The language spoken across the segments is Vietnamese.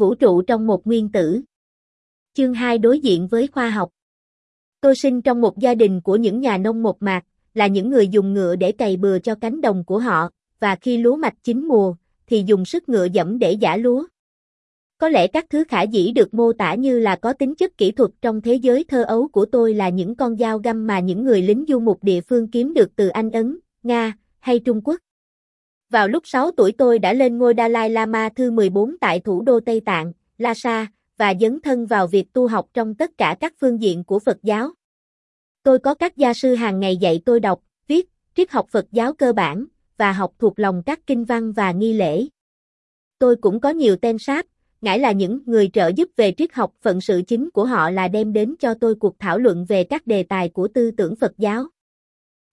Vũ trụ trong một nguyên tử. Chương 2 đối diện với khoa học. Tôi sinh trong một gia đình của những nhà nông một mạc, là những người dùng ngựa để cày bừa cho cánh đồng của họ, và khi lúa mạch chín mùa, thì dùng sức ngựa dẫm để giả lúa. Có lẽ các thứ khả dĩ được mô tả như là có tính chất kỹ thuật trong thế giới thơ ấu của tôi là những con dao găm mà những người lính du mục địa phương kiếm được từ Anh Ấn, Nga, hay Trung Quốc. Vào lúc 6 tuổi tôi đã lên ngôi Dalai Lama thứ 14 tại thủ đô Tây Tạng, Lhasa, và dấn thân vào việc tu học trong tất cả các phương diện của Phật giáo. Tôi có các gia sư hàng ngày dạy tôi đọc, viết, triết học Phật giáo cơ bản, và học thuộc lòng các kinh văn và nghi lễ. Tôi cũng có nhiều tên sát, ngãi là những người trợ giúp về triết học phận sự chính của họ là đem đến cho tôi cuộc thảo luận về các đề tài của tư tưởng Phật giáo.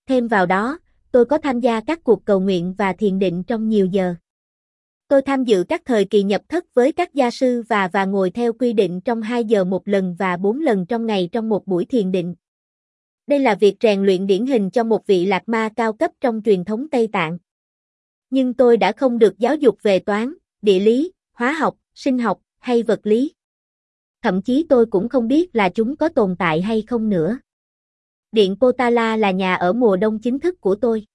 Thêm vào đó, tôi có tham gia các cuộc cầu nguyện và thiền định trong nhiều giờ. Tôi tham dự các thời kỳ nhập thất với các gia sư và và ngồi theo quy định trong 2 giờ một lần và 4 lần trong ngày trong một buổi thiền định. Đây là việc rèn luyện điển hình cho một vị lạc ma cao cấp trong truyền thống Tây Tạng. Nhưng tôi đã không được giáo dục về toán, địa lý, hóa học, sinh học hay vật lý. Thậm chí tôi cũng không biết là chúng có tồn tại hay không nữa. Điện Potala là nhà ở mùa đông chính thức của tôi.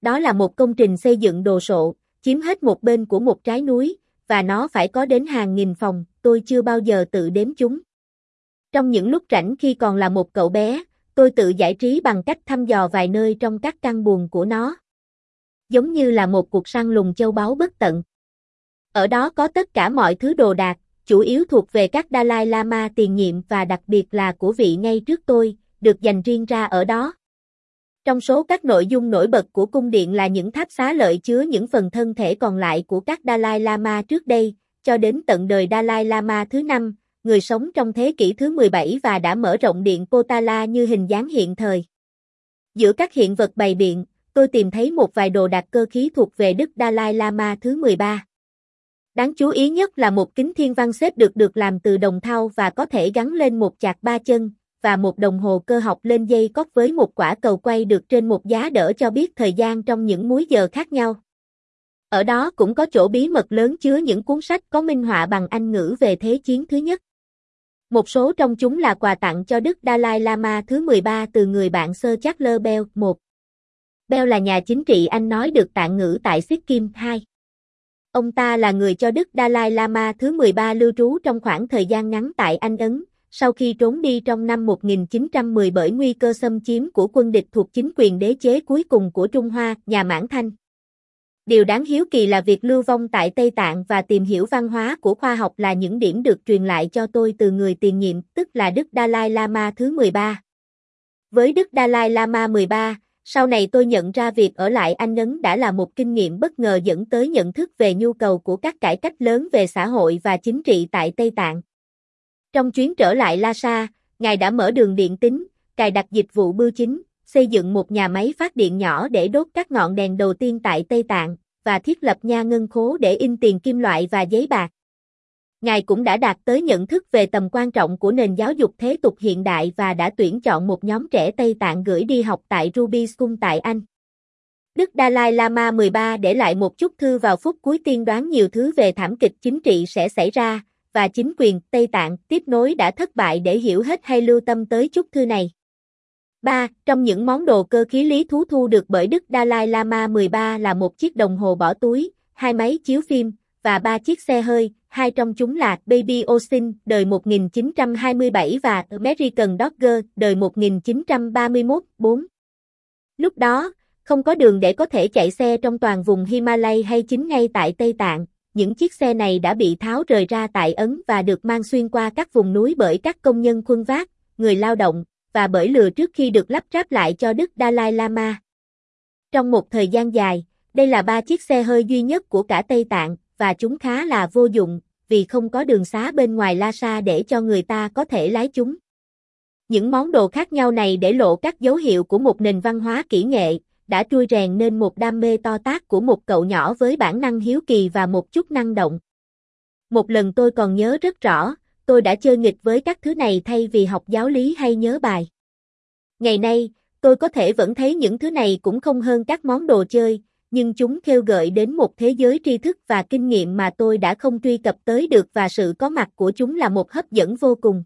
Đó là một công trình xây dựng đồ sộ, chiếm hết một bên của một trái núi, và nó phải có đến hàng nghìn phòng, tôi chưa bao giờ tự đếm chúng. Trong những lúc rảnh khi còn là một cậu bé, tôi tự giải trí bằng cách thăm dò vài nơi trong các căn buồng của nó. Giống như là một cuộc săn lùng châu báu bất tận. Ở đó có tất cả mọi thứ đồ đạc, chủ yếu thuộc về các Dalai Lama tiền nhiệm và đặc biệt là của vị ngay trước tôi, được dành riêng ra ở đó. Trong số các nội dung nổi bật của cung điện là những tháp xá lợi chứa những phần thân thể còn lại của các Dalai Lama trước đây, cho đến tận đời Dalai Lama thứ năm, người sống trong thế kỷ thứ 17 và đã mở rộng điện Potala như hình dáng hiện thời. Giữa các hiện vật bày biện, tôi tìm thấy một vài đồ đạc cơ khí thuộc về Đức Dalai Lama thứ 13. Đáng chú ý nhất là một kính thiên văn xếp được được làm từ đồng thau và có thể gắn lên một chạc ba chân, và một đồng hồ cơ học lên dây cót với một quả cầu quay được trên một giá đỡ cho biết thời gian trong những múi giờ khác nhau. Ở đó cũng có chỗ bí mật lớn chứa những cuốn sách có minh họa bằng Anh ngữ về Thế chiến thứ nhất. Một số trong chúng là quà tặng cho Đức Dalai Lama thứ 13 từ người bạn Sir Charles Bell 1. Bell là nhà chính trị Anh nói được tạng ngữ tại Sikkim 2. Ông ta là người cho Đức Dalai Lama thứ 13 lưu trú trong khoảng thời gian ngắn tại Anh Ấn, sau khi trốn đi trong năm 1910 bởi nguy cơ xâm chiếm của quân địch thuộc chính quyền đế chế cuối cùng của Trung Hoa, nhà Mãn Thanh. Điều đáng hiếu kỳ là việc lưu vong tại Tây Tạng và tìm hiểu văn hóa của khoa học là những điểm được truyền lại cho tôi từ người tiền nhiệm, tức là Đức Dalai Lama thứ 13. Với Đức Dalai Lama 13, sau này tôi nhận ra việc ở lại Anh Ấn đã là một kinh nghiệm bất ngờ dẫn tới nhận thức về nhu cầu của các cải cách lớn về xã hội và chính trị tại Tây Tạng. Trong chuyến trở lại Lhasa, Ngài đã mở đường điện tính, cài đặt dịch vụ bưu chính, xây dựng một nhà máy phát điện nhỏ để đốt các ngọn đèn đầu tiên tại Tây Tạng, và thiết lập nha ngân khố để in tiền kim loại và giấy bạc. Ngài cũng đã đạt tới nhận thức về tầm quan trọng của nền giáo dục thế tục hiện đại và đã tuyển chọn một nhóm trẻ Tây Tạng gửi đi học tại Ruby School tại Anh. Đức Dalai Lama 13 để lại một chút thư vào phút cuối tiên đoán nhiều thứ về thảm kịch chính trị sẽ xảy ra, và chính quyền Tây Tạng tiếp nối đã thất bại để hiểu hết hay lưu tâm tới chút thư này. 3. Trong những món đồ cơ khí lý thú thu được bởi Đức Dalai Lama 13 là một chiếc đồng hồ bỏ túi, hai máy chiếu phim, và ba chiếc xe hơi, hai trong chúng là Baby Ocean đời 1927 và American Dogger đời 1931, 4. Lúc đó, không có đường để có thể chạy xe trong toàn vùng Himalay hay chính ngay tại Tây Tạng, những chiếc xe này đã bị tháo rời ra tại Ấn và được mang xuyên qua các vùng núi bởi các công nhân khuân vác, người lao động, và bởi lừa trước khi được lắp ráp lại cho Đức Dalai Lama. Trong một thời gian dài, đây là ba chiếc xe hơi duy nhất của cả Tây Tạng, và chúng khá là vô dụng, vì không có đường xá bên ngoài Lhasa để cho người ta có thể lái chúng. Những món đồ khác nhau này để lộ các dấu hiệu của một nền văn hóa kỹ nghệ, đã trui rèn nên một đam mê to tác của một cậu nhỏ với bản năng hiếu kỳ và một chút năng động. Một lần tôi còn nhớ rất rõ, tôi đã chơi nghịch với các thứ này thay vì học giáo lý hay nhớ bài. Ngày nay, tôi có thể vẫn thấy những thứ này cũng không hơn các món đồ chơi, nhưng chúng kêu gợi đến một thế giới tri thức và kinh nghiệm mà tôi đã không truy cập tới được và sự có mặt của chúng là một hấp dẫn vô cùng.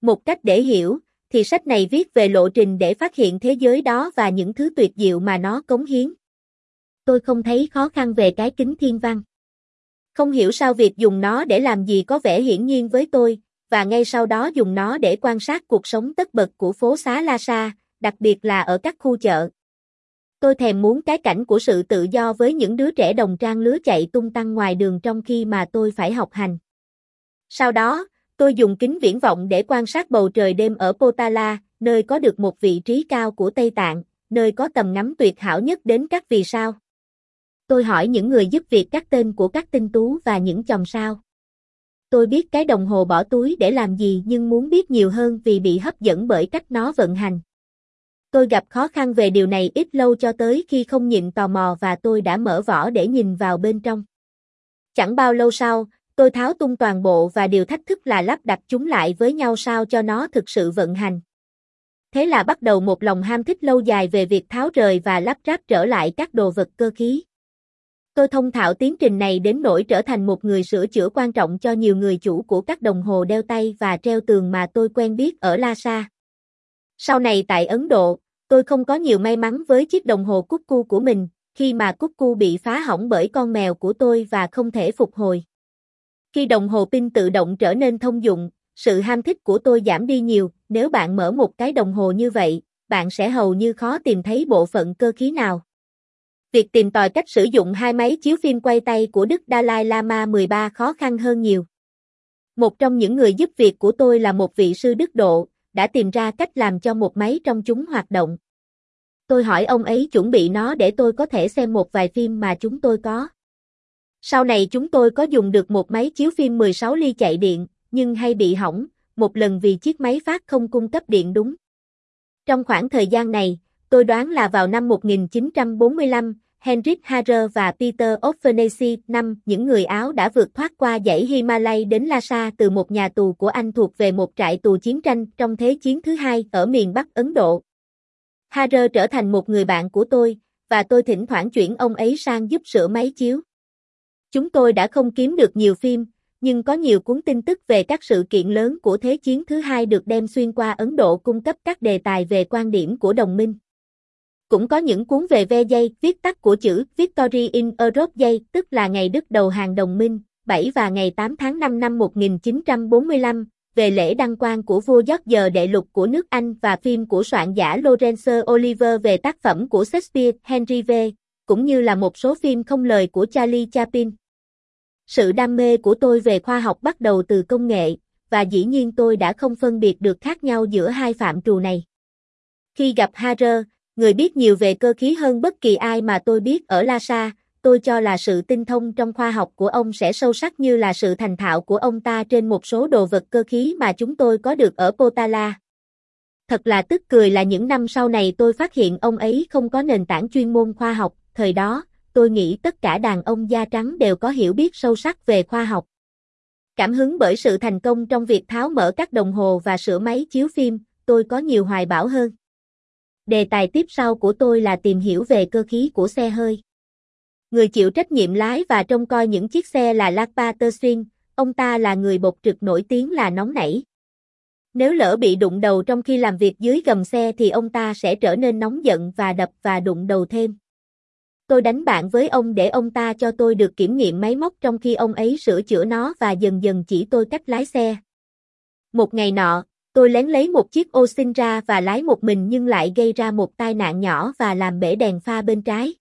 Một cách để hiểu, thì sách này viết về lộ trình để phát hiện thế giới đó và những thứ tuyệt diệu mà nó cống hiến. Tôi không thấy khó khăn về cái kính thiên văn. Không hiểu sao việc dùng nó để làm gì có vẻ hiển nhiên với tôi, và ngay sau đó dùng nó để quan sát cuộc sống tất bật của phố xá La Sa, đặc biệt là ở các khu chợ. Tôi thèm muốn cái cảnh của sự tự do với những đứa trẻ đồng trang lứa chạy tung tăng ngoài đường trong khi mà tôi phải học hành. Sau đó, tôi dùng kính viễn vọng để quan sát bầu trời đêm ở Potala, nơi có được một vị trí cao của Tây Tạng, nơi có tầm ngắm tuyệt hảo nhất đến các vì sao. Tôi hỏi những người giúp việc các tên của các tinh tú và những chòm sao. Tôi biết cái đồng hồ bỏ túi để làm gì nhưng muốn biết nhiều hơn vì bị hấp dẫn bởi cách nó vận hành. Tôi gặp khó khăn về điều này ít lâu cho tới khi không nhịn tò mò và tôi đã mở vỏ để nhìn vào bên trong. Chẳng bao lâu sau, tôi tháo tung toàn bộ và điều thách thức là lắp đặt chúng lại với nhau sao cho nó thực sự vận hành. Thế là bắt đầu một lòng ham thích lâu dài về việc tháo rời và lắp ráp trở lại các đồ vật cơ khí. Tôi thông thạo tiến trình này đến nỗi trở thành một người sửa chữa quan trọng cho nhiều người chủ của các đồng hồ đeo tay và treo tường mà tôi quen biết ở Lhasa. Sau này tại Ấn Độ, tôi không có nhiều may mắn với chiếc đồng hồ cúc cu của mình, khi mà cúc cu bị phá hỏng bởi con mèo của tôi và không thể phục hồi. Khi đồng hồ pin tự động trở nên thông dụng, sự ham thích của tôi giảm đi nhiều, nếu bạn mở một cái đồng hồ như vậy, bạn sẽ hầu như khó tìm thấy bộ phận cơ khí nào. Việc tìm tòi cách sử dụng hai máy chiếu phim quay tay của Đức Dalai Lama 13 khó khăn hơn nhiều. Một trong những người giúp việc của tôi là một vị sư Đức Độ, đã tìm ra cách làm cho một máy trong chúng hoạt động. Tôi hỏi ông ấy chuẩn bị nó để tôi có thể xem một vài phim mà chúng tôi có. Sau này chúng tôi có dùng được một máy chiếu phim 16 ly chạy điện, nhưng hay bị hỏng, một lần vì chiếc máy phát không cung cấp điện đúng. Trong khoảng thời gian này, tôi đoán là vào năm 1945, Henrik Harrer và Peter O'Fernessy, năm những người Áo đã vượt thoát qua dãy Himalay đến Lhasa từ một nhà tù của Anh thuộc về một trại tù chiến tranh trong Thế chiến thứ hai ở miền Bắc Ấn Độ. Harrer trở thành một người bạn của tôi, và tôi thỉnh thoảng chuyển ông ấy sang giúp sửa máy chiếu. Chúng tôi đã không kiếm được nhiều phim, nhưng có nhiều cuốn tin tức về các sự kiện lớn của Thế chiến thứ hai được đem xuyên qua Ấn Độ cung cấp các đề tài về quan điểm của đồng minh. Cũng có những cuốn về ve dây, viết tắt của chữ Victory in Europe dây, tức là ngày Đức đầu hàng đồng minh, 7 và ngày 8 tháng 5 năm 1945, về lễ đăng quang của vua George đệ lục của nước Anh và phim của soạn giả Lorenzo Oliver về tác phẩm của Shakespeare, Henry V, cũng như là một số phim không lời của Charlie Chaplin. Sự đam mê của tôi về khoa học bắt đầu từ công nghệ, và dĩ nhiên tôi đã không phân biệt được khác nhau giữa hai phạm trù này. Khi gặp Harer, người biết nhiều về cơ khí hơn bất kỳ ai mà tôi biết ở Lhasa, tôi cho là sự tinh thông trong khoa học của ông sẽ sâu sắc như là sự thành thạo của ông ta trên một số đồ vật cơ khí mà chúng tôi có được ở Potala. Thật là tức cười là những năm sau này tôi phát hiện ông ấy không có nền tảng chuyên môn khoa học, thời đó, tôi nghĩ tất cả đàn ông da trắng đều có hiểu biết sâu sắc về khoa học. Cảm hứng bởi sự thành công trong việc tháo mở các đồng hồ và sửa máy chiếu phim, tôi có nhiều hoài bão hơn. Đề tài tiếp sau của tôi là tìm hiểu về cơ khí của xe hơi. Người chịu trách nhiệm lái và trông coi những chiếc xe là Lakpa Tersin, ông ta là người bột trực nổi tiếng là nóng nảy. Nếu lỡ bị đụng đầu trong khi làm việc dưới gầm xe thì ông ta sẽ trở nên nóng giận và đập và đụng đầu thêm. Tôi đánh bạn với ông để ông ta cho tôi được kiểm nghiệm máy móc trong khi ông ấy sửa chữa nó và dần dần chỉ tôi cách lái xe. Một ngày nọ, tôi lén lấy một chiếc ô xin ra và lái một mình nhưng lại gây ra một tai nạn nhỏ và làm bể đèn pha bên trái.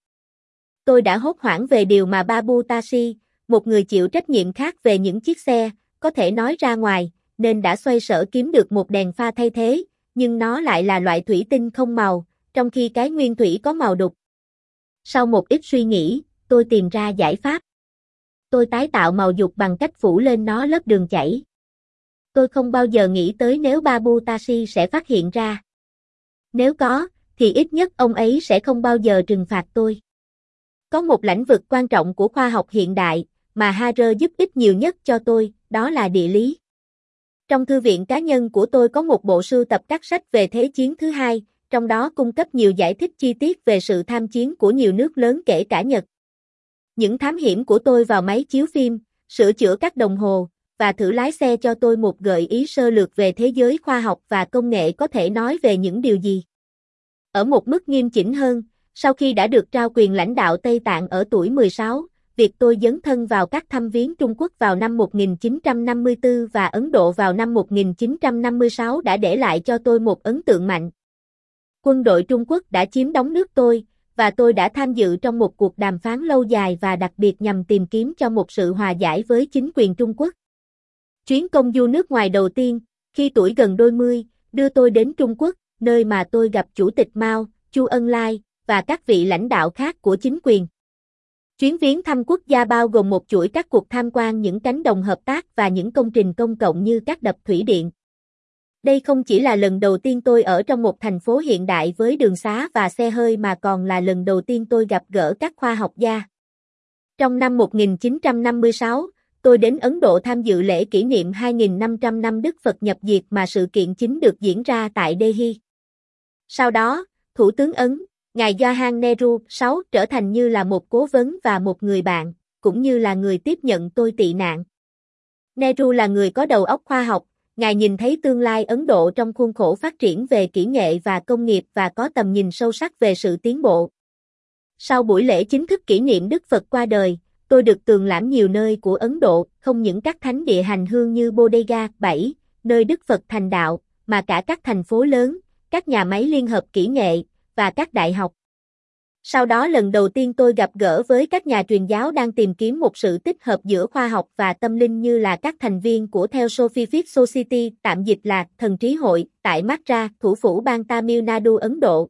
Tôi đã hốt hoảng về điều mà Babu Tashi, một người chịu trách nhiệm khác về những chiếc xe, có thể nói ra ngoài, nên đã xoay sở kiếm được một đèn pha thay thế, nhưng nó lại là loại thủy tinh không màu, trong khi cái nguyên thủy có màu đục. Sau một ít suy nghĩ, tôi tìm ra giải pháp. Tôi tái tạo màu dục bằng cách phủ lên nó lớp đường chảy. Tôi không bao giờ nghĩ tới nếu Babu Tashi sẽ phát hiện ra. Nếu có, thì ít nhất ông ấy sẽ không bao giờ trừng phạt tôi. Có một lĩnh vực quan trọng của khoa học hiện đại, mà Harrer giúp ích nhiều nhất cho tôi, đó là địa lý. Trong thư viện cá nhân của tôi có một bộ sưu tập các sách về Thế chiến thứ hai, trong đó cung cấp nhiều giải thích chi tiết về sự tham chiến của nhiều nước lớn kể cả Nhật. Những thám hiểm của tôi vào máy chiếu phim, sửa chữa các đồng hồ, và thử lái xe cho tôi một gợi ý sơ lược về thế giới khoa học và công nghệ có thể nói về những điều gì. Ở một mức nghiêm chỉnh hơn, sau khi đã được trao quyền lãnh đạo Tây Tạng ở tuổi 16, việc tôi dấn thân vào các thăm viếng Trung Quốc vào năm 1954 và Ấn Độ vào năm 1956 đã để lại cho tôi một ấn tượng mạnh. Quân đội Trung Quốc đã chiếm đóng nước tôi, và tôi đã tham dự trong một cuộc đàm phán lâu dài và đặc biệt nhằm tìm kiếm cho một sự hòa giải với chính quyền Trung Quốc. Chuyến công du nước ngoài đầu tiên, khi tuổi gần đôi mươi, đưa tôi đến Trung Quốc, nơi mà tôi gặp Chủ tịch Mao, Chu Ân Lai, và các vị lãnh đạo khác của chính quyền. Chuyến viếng thăm quốc gia bao gồm một chuỗi các cuộc tham quan những cánh đồng hợp tác và những công trình công cộng như các đập thủy điện. Đây không chỉ là lần đầu tiên tôi ở trong một thành phố hiện đại với đường xá và xe hơi mà còn là lần đầu tiên tôi gặp gỡ các khoa học gia. Trong năm 1956, tôi đến Ấn Độ tham dự lễ kỷ niệm 2.500 năm Đức Phật nhập diệt mà sự kiện chính được diễn ra tại Delhi. Sau đó, Thủ tướng Ấn, Ngài Johan Nehru sáu trở thành như là một cố vấn và một người bạn, cũng như là người tiếp nhận tôi tị nạn. Nehru là người có đầu óc khoa học, Ngài nhìn thấy tương lai Ấn Độ trong khuôn khổ phát triển về kỹ nghệ và công nghiệp và có tầm nhìn sâu sắc về sự tiến bộ. Sau buổi lễ chính thức kỷ niệm Đức Phật qua đời, tôi được tường lãm nhiều nơi của Ấn Độ, không những các thánh địa hành hương như Bodega 7, nơi Đức Phật thành đạo, mà cả các thành phố lớn, các nhà máy liên hợp kỹ nghệ, và các đại học. Sau đó lần đầu tiên tôi gặp gỡ với các nhà truyền giáo đang tìm kiếm một sự tích hợp giữa khoa học và tâm linh như là các thành viên của Theosophic Society, tạm dịch là Thần Trí Hội, tại Madras, thủ phủ bang Tamil Nadu, Ấn Độ.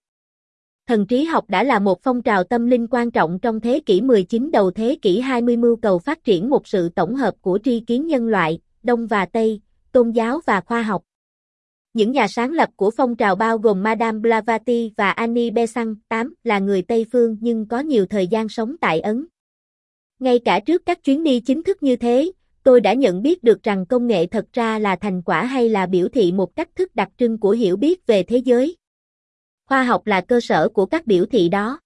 Thần trí học đã là một phong trào tâm linh quan trọng trong thế kỷ 19 đầu thế kỷ 20 mưu cầu phát triển một sự tổng hợp của tri kiến nhân loại, Đông và Tây, tôn giáo và khoa học. Những nhà sáng lập của phong trào bao gồm Madame Blavatsky và Annie Besant, 8, là người Tây Phương nhưng có nhiều thời gian sống tại Ấn. Ngay cả trước các chuyến đi chính thức như thế, tôi đã nhận biết được rằng công nghệ thật ra là thành quả hay là biểu thị một cách thức đặc trưng của hiểu biết về thế giới. Khoa học là cơ sở của các biểu thị đó.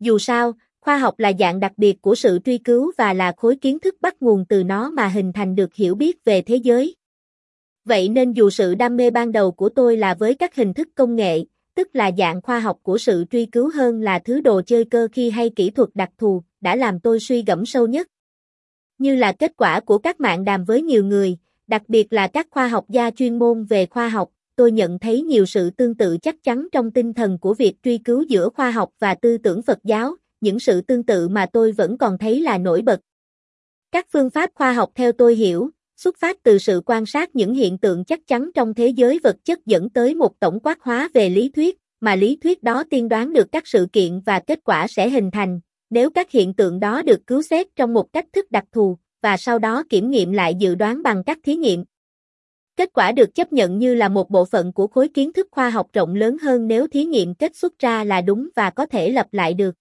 Dù sao, khoa học là dạng đặc biệt của sự truy cứu và là khối kiến thức bắt nguồn từ nó mà hình thành được hiểu biết về thế giới. Vậy nên dù sự đam mê ban đầu của tôi là với các hình thức công nghệ, tức là dạng khoa học của sự truy cứu hơn là thứ đồ chơi cơ khi hay kỹ thuật đặc thù, đã làm tôi suy gẫm sâu nhất. Như là kết quả của các mạng đàm với nhiều người, đặc biệt là các khoa học gia chuyên môn về khoa học, tôi nhận thấy nhiều sự tương tự chắc chắn trong tinh thần của việc truy cứu giữa khoa học và tư tưởng Phật giáo, những sự tương tự mà tôi vẫn còn thấy là nổi bật. Các phương pháp khoa học theo tôi hiểu, xuất phát từ sự quan sát những hiện tượng chắc chắn trong thế giới vật chất dẫn tới một tổng quát hóa về lý thuyết, mà lý thuyết đó tiên đoán được các sự kiện và kết quả sẽ hình thành, nếu các hiện tượng đó được cứu xét trong một cách thức đặc thù, và sau đó kiểm nghiệm lại dự đoán bằng các thí nghiệm. Kết quả được chấp nhận như là một bộ phận của khối kiến thức khoa học rộng lớn hơn nếu thí nghiệm kết xuất ra là đúng và có thể lập lại được.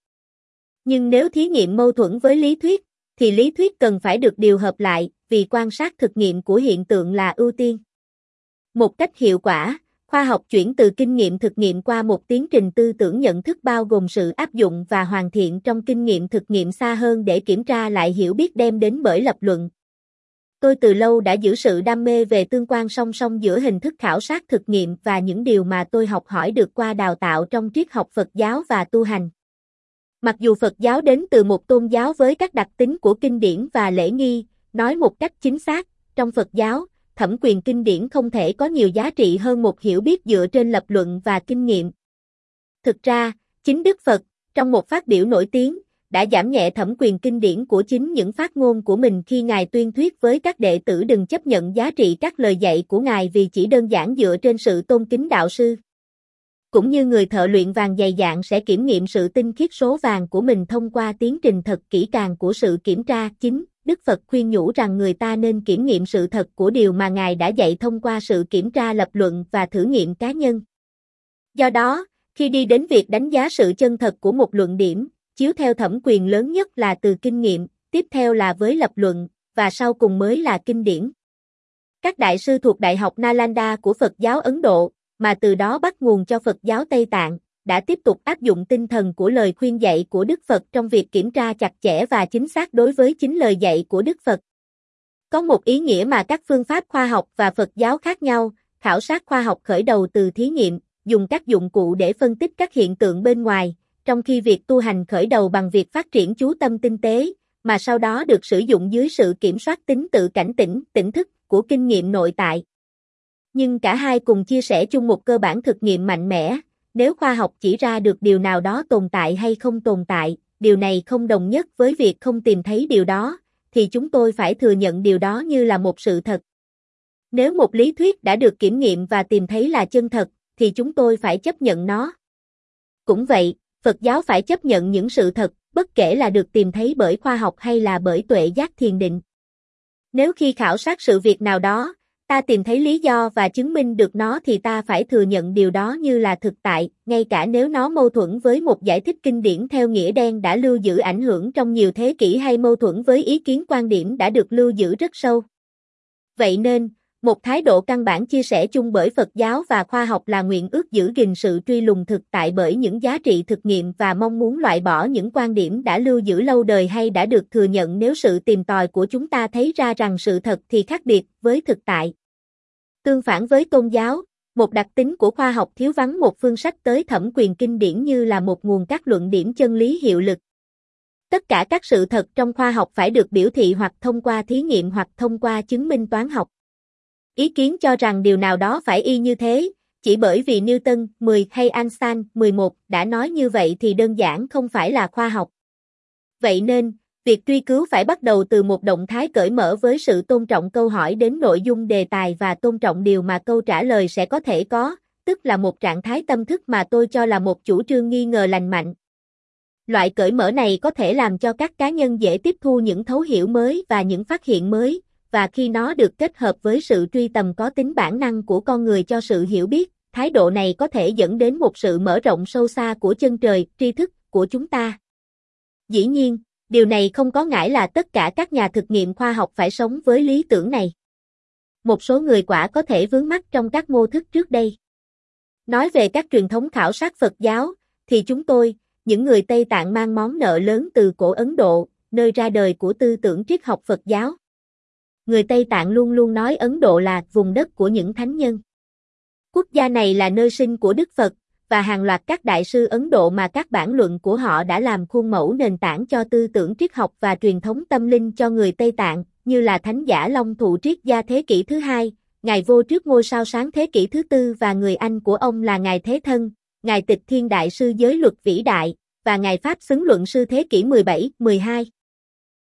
Nhưng nếu thí nghiệm mâu thuẫn với lý thuyết, thì lý thuyết cần phải được điều hợp lại, vì quan sát thực nghiệm của hiện tượng là ưu tiên. Một cách hiệu quả, khoa học chuyển từ kinh nghiệm thực nghiệm qua một tiến trình tư tưởng nhận thức bao gồm sự áp dụng và hoàn thiện trong kinh nghiệm thực nghiệm xa hơn để kiểm tra lại hiểu biết đem đến bởi lập luận. Tôi từ lâu đã giữ sự đam mê về tương quan song song giữa hình thức khảo sát thực nghiệm và những điều mà tôi học hỏi được qua đào tạo trong triết học Phật giáo và tu hành. Mặc dù Phật giáo đến từ một tôn giáo với các đặc tính của kinh điển và lễ nghi, nói một cách chính xác, trong Phật giáo, thẩm quyền kinh điển không thể có nhiều giá trị hơn một hiểu biết dựa trên lập luận và kinh nghiệm. Thực ra, chính Đức Phật, trong một phát biểu nổi tiếng, đã giảm nhẹ thẩm quyền kinh điển của chính những phát ngôn của mình khi Ngài tuyên thuyết với các đệ tử đừng chấp nhận giá trị các lời dạy của Ngài vì chỉ đơn giản dựa trên sự tôn kính đạo sư cũng như người thợ luyện vàng dày dạn sẽ kiểm nghiệm sự tinh khiết số vàng của mình thông qua tiến trình thật kỹ càng của sự kiểm tra. Chính, Đức Phật khuyên nhủ rằng người ta nên kiểm nghiệm sự thật của điều mà Ngài đã dạy thông qua sự kiểm tra lập luận và thử nghiệm cá nhân. Do đó, khi đi đến việc đánh giá sự chân thật của một luận điểm, chiếu theo thẩm quyền lớn nhất là từ kinh nghiệm, tiếp theo là với lập luận, và sau cùng mới là kinh điển. Các đại sư thuộc Đại học Nalanda của Phật giáo Ấn Độ, mà từ đó bắt nguồn cho Phật giáo Tây Tạng, đã tiếp tục áp dụng tinh thần của lời khuyên dạy của Đức Phật trong việc kiểm tra chặt chẽ và chính xác đối với chính lời dạy của Đức Phật. Có một ý nghĩa mà các phương pháp khoa học và Phật giáo khác nhau, khảo sát khoa học khởi đầu từ thí nghiệm, dùng các dụng cụ để phân tích các hiện tượng bên ngoài, trong khi việc tu hành khởi đầu bằng việc phát triển chú tâm tinh tế, mà sau đó được sử dụng dưới sự kiểm soát tính tự cảnh tỉnh, tỉnh thức của kinh nghiệm nội tại. Nhưng cả hai cùng chia sẻ chung một cơ bản thực nghiệm mạnh mẽ, nếu khoa học chỉ ra được điều nào đó tồn tại hay không tồn tại, điều này không đồng nhất với việc không tìm thấy điều đó, thì chúng tôi phải thừa nhận điều đó như là một sự thật. Nếu một lý thuyết đã được kiểm nghiệm và tìm thấy là chân thật, thì chúng tôi phải chấp nhận nó. Cũng vậy, Phật giáo phải chấp nhận những sự thật, bất kể là được tìm thấy bởi khoa học hay là bởi tuệ giác thiền định. Nếu khi khảo sát sự việc nào đó, ta tìm thấy lý do và chứng minh được nó thì ta phải thừa nhận điều đó như là thực tại, ngay cả nếu nó mâu thuẫn với một giải thích kinh điển theo nghĩa đen đã lưu giữ ảnh hưởng trong nhiều thế kỷ hay mâu thuẫn với ý kiến quan điểm đã được lưu giữ rất sâu. Vậy nên, một thái độ căn bản chia sẻ chung bởi Phật giáo và khoa học là nguyện ước giữ gìn sự truy lùng thực tại bởi những giá trị thực nghiệm và mong muốn loại bỏ những quan điểm đã lưu giữ lâu đời hay đã được thừa nhận nếu sự tìm tòi của chúng ta thấy ra rằng sự thật thì khác biệt với thực tại. Tương phản với tôn giáo, một đặc tính của khoa học thiếu vắng một phương sách tới thẩm quyền kinh điển như là một nguồn các luận điểm chân lý hiệu lực. Tất cả các sự thật trong khoa học phải được biểu thị hoặc thông qua thí nghiệm hoặc thông qua chứng minh toán học. Ý kiến cho rằng điều nào đó phải y như thế, chỉ bởi vì Newton 10 hay Einstein 11 đã nói như vậy thì đơn giản không phải là khoa học. Vậy nên, việc truy cứu phải bắt đầu từ một động thái cởi mở với sự tôn trọng câu hỏi đến nội dung đề tài và tôn trọng điều mà câu trả lời sẽ có thể có, tức là một trạng thái tâm thức mà tôi cho là một chủ trương nghi ngờ lành mạnh. Loại cởi mở này có thể làm cho các cá nhân dễ tiếp thu những thấu hiểu mới và những phát hiện mới, và khi nó được kết hợp với sự truy tầm có tính bản năng của con người cho sự hiểu biết, thái độ này có thể dẫn đến một sự mở rộng sâu xa của chân trời, tri thức của chúng ta. Dĩ nhiên, điều này không có nghĩa là tất cả các nhà thực nghiệm khoa học phải sống với lý tưởng này. Một số người quả có thể vướng mắc trong các mô thức trước đây. Nói về các truyền thống khảo sát Phật giáo, thì chúng tôi, những người Tây Tạng mang món nợ lớn từ cổ Ấn Độ, nơi ra đời của tư tưởng triết học Phật giáo người Tây Tạng luôn luôn nói Ấn Độ là vùng đất của những thánh nhân. Quốc gia này là nơi sinh của Đức Phật, và hàng loạt các đại sư Ấn Độ mà các bản luận của họ đã làm khuôn mẫu nền tảng cho tư tưởng triết học và truyền thống tâm linh cho người Tây Tạng, như là Thánh giả Long Thụ Triết gia thế kỷ thứ hai, Ngài vô trước ngôi sao sáng thế kỷ thứ tư và người anh của ông là Ngài Thế Thân, Ngài Tịch Thiên Đại sư giới luật vĩ đại, và Ngài Pháp xứng luận sư thế kỷ 17, 12.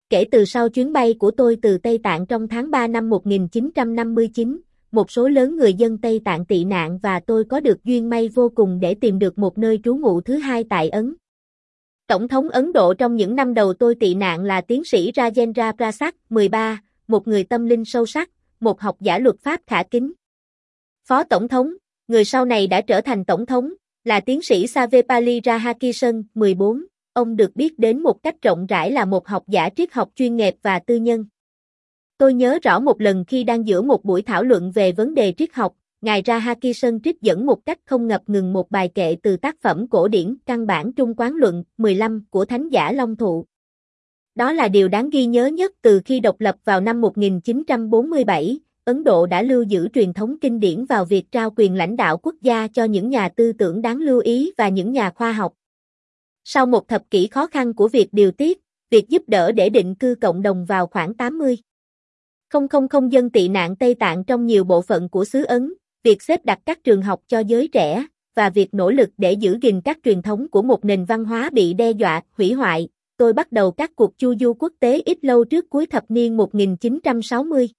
Kể từ sau chuyến bay của tôi từ Tây Tạng trong tháng 3 năm 1959, một số lớn người dân Tây Tạng tị nạn và tôi có được duyên may vô cùng để tìm được một nơi trú ngụ thứ hai tại Ấn. Tổng thống Ấn Độ trong những năm đầu tôi tị nạn là tiến sĩ Rajendra Prasad, 13, một người tâm linh sâu sắc, một học giả luật pháp khả kính. Phó Tổng thống, người sau này đã trở thành Tổng thống, là tiến sĩ Savepali Rahakishan, 14, ông được biết đến một cách rộng rãi là một học giả triết học chuyên nghiệp và tư nhân. Tôi nhớ rõ một lần khi đang giữa một buổi thảo luận về vấn đề triết học, Ngài Rahakishan trích dẫn một cách không ngập ngừng một bài kệ từ tác phẩm cổ điển Căn bản Trung Quán Luận 15 của Thánh giả Long Thụ. Đó là điều đáng ghi nhớ nhất từ khi độc lập vào năm 1947, Ấn Độ đã lưu giữ truyền thống kinh điển vào việc trao quyền lãnh đạo quốc gia cho những nhà tư tưởng đáng lưu ý và những nhà khoa học. Sau một thập kỷ khó khăn của việc điều tiết, việc giúp đỡ để định cư cộng đồng vào khoảng 80. Không không không dân tị nạn Tây Tạng trong nhiều bộ phận của xứ Ấn, việc xếp đặt các trường học cho giới trẻ, và việc nỗ lực để giữ gìn các truyền thống của một nền văn hóa bị đe dọa, hủy hoại, tôi bắt đầu các cuộc chu du quốc tế ít lâu trước cuối thập niên 1960.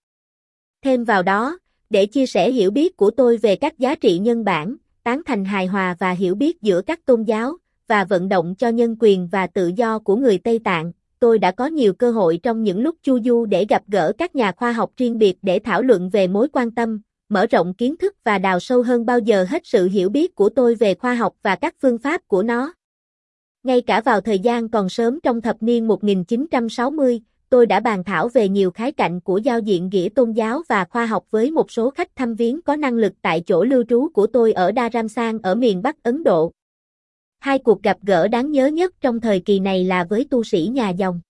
Thêm vào đó, để chia sẻ hiểu biết của tôi về các giá trị nhân bản, tán thành hài hòa và hiểu biết giữa các tôn giáo, và vận động cho nhân quyền và tự do của người Tây Tạng, tôi đã có nhiều cơ hội trong những lúc chu du để gặp gỡ các nhà khoa học riêng biệt để thảo luận về mối quan tâm, mở rộng kiến thức và đào sâu hơn bao giờ hết sự hiểu biết của tôi về khoa học và các phương pháp của nó. Ngay cả vào thời gian còn sớm trong thập niên 1960, tôi đã bàn thảo về nhiều khái cạnh của giao diện nghĩa tôn giáo và khoa học với một số khách thăm viếng có năng lực tại chỗ lưu trú của tôi ở Dharamsan ở miền Bắc Ấn Độ. Hai cuộc gặp gỡ đáng nhớ nhất trong thời kỳ này là với tu sĩ nhà dòng.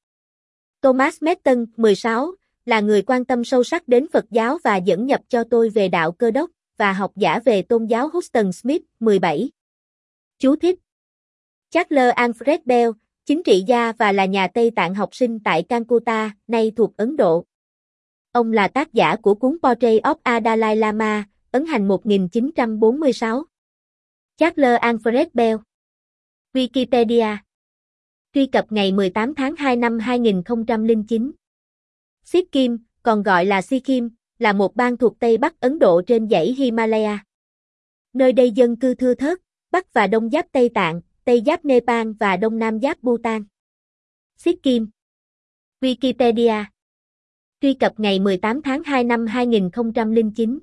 Thomas Merton, 16, là người quan tâm sâu sắc đến Phật giáo và dẫn nhập cho tôi về đạo cơ đốc, và học giả về tôn giáo Huston Smith, 17. Chú thích Charles Alfred Bell, chính trị gia và là nhà Tây Tạng học sinh tại Calcutta, nay thuộc Ấn Độ. Ông là tác giả của cuốn Portrait of a Dalai Lama, ấn hành 1946. Charles Alfred Bell Wikipedia. Truy cập ngày 18 tháng 2 năm 2009 Sikkim, còn gọi là Sikkim, là một bang thuộc Tây Bắc Ấn Độ trên dãy Himalaya. Nơi đây dân cư thưa thớt, Bắc và Đông giáp Tây Tạng, Tây giáp Nepal và Đông Nam giáp Bhutan. Sikkim Wikipedia. Truy cập ngày 18 tháng 2 năm 2009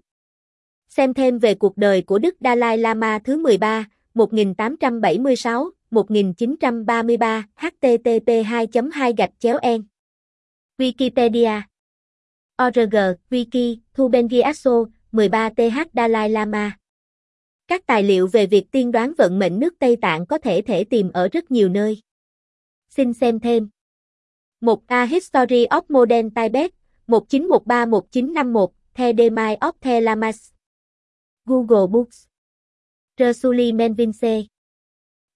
Xem thêm về cuộc đời của Đức Dalai Lama thứ 13, 1876, 1933, http 2 2 gạch chéo en Wikipedia ORG, Wiki, Thu 13TH Dalai Lama Các tài liệu về việc tiên đoán vận mệnh nước Tây Tạng có thể thể tìm ở rất nhiều nơi. Xin xem thêm. 1. A History of Modern Tibet, 1913-1951, The Demai of the Lamas. Google Books. Rasuli Menvince.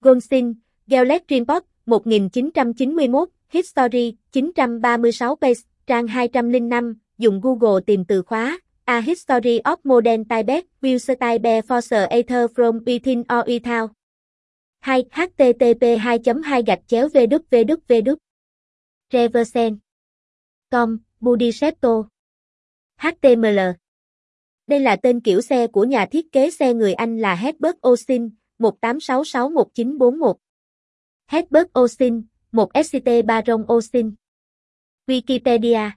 Goldstein, Gellert Report, 1991, History, 936 page, trang 205, dùng Google tìm từ khóa, A History of Modern Tibet, Will Tibet Force Ether from Within or Without. 2. http 2 2 gạch chéo www. Reversen. Com, Budisepto. HTML. Đây là tên kiểu xe của nhà thiết kế xe người Anh là Herbert Austin, 18661941. Herbert Austin, 1 SCT Baron Austin. Wikipedia.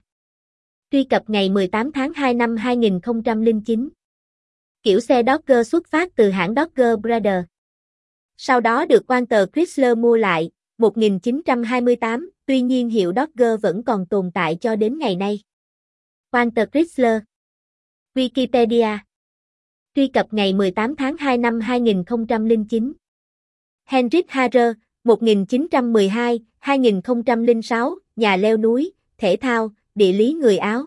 Truy cập ngày 18 tháng 2 năm 2009. Kiểu xe Dodge xuất phát từ hãng Dodge Brothers. Sau đó được quan tờ Chrysler mua lại, 1928, tuy nhiên hiệu Dodge vẫn còn tồn tại cho đến ngày nay. Quan tờ Chrysler. Wikipedia. Truy cập ngày 18 tháng 2 năm 2009. Henrik Harrer, 1912-2006, nhà leo núi, thể thao, địa lý người Áo.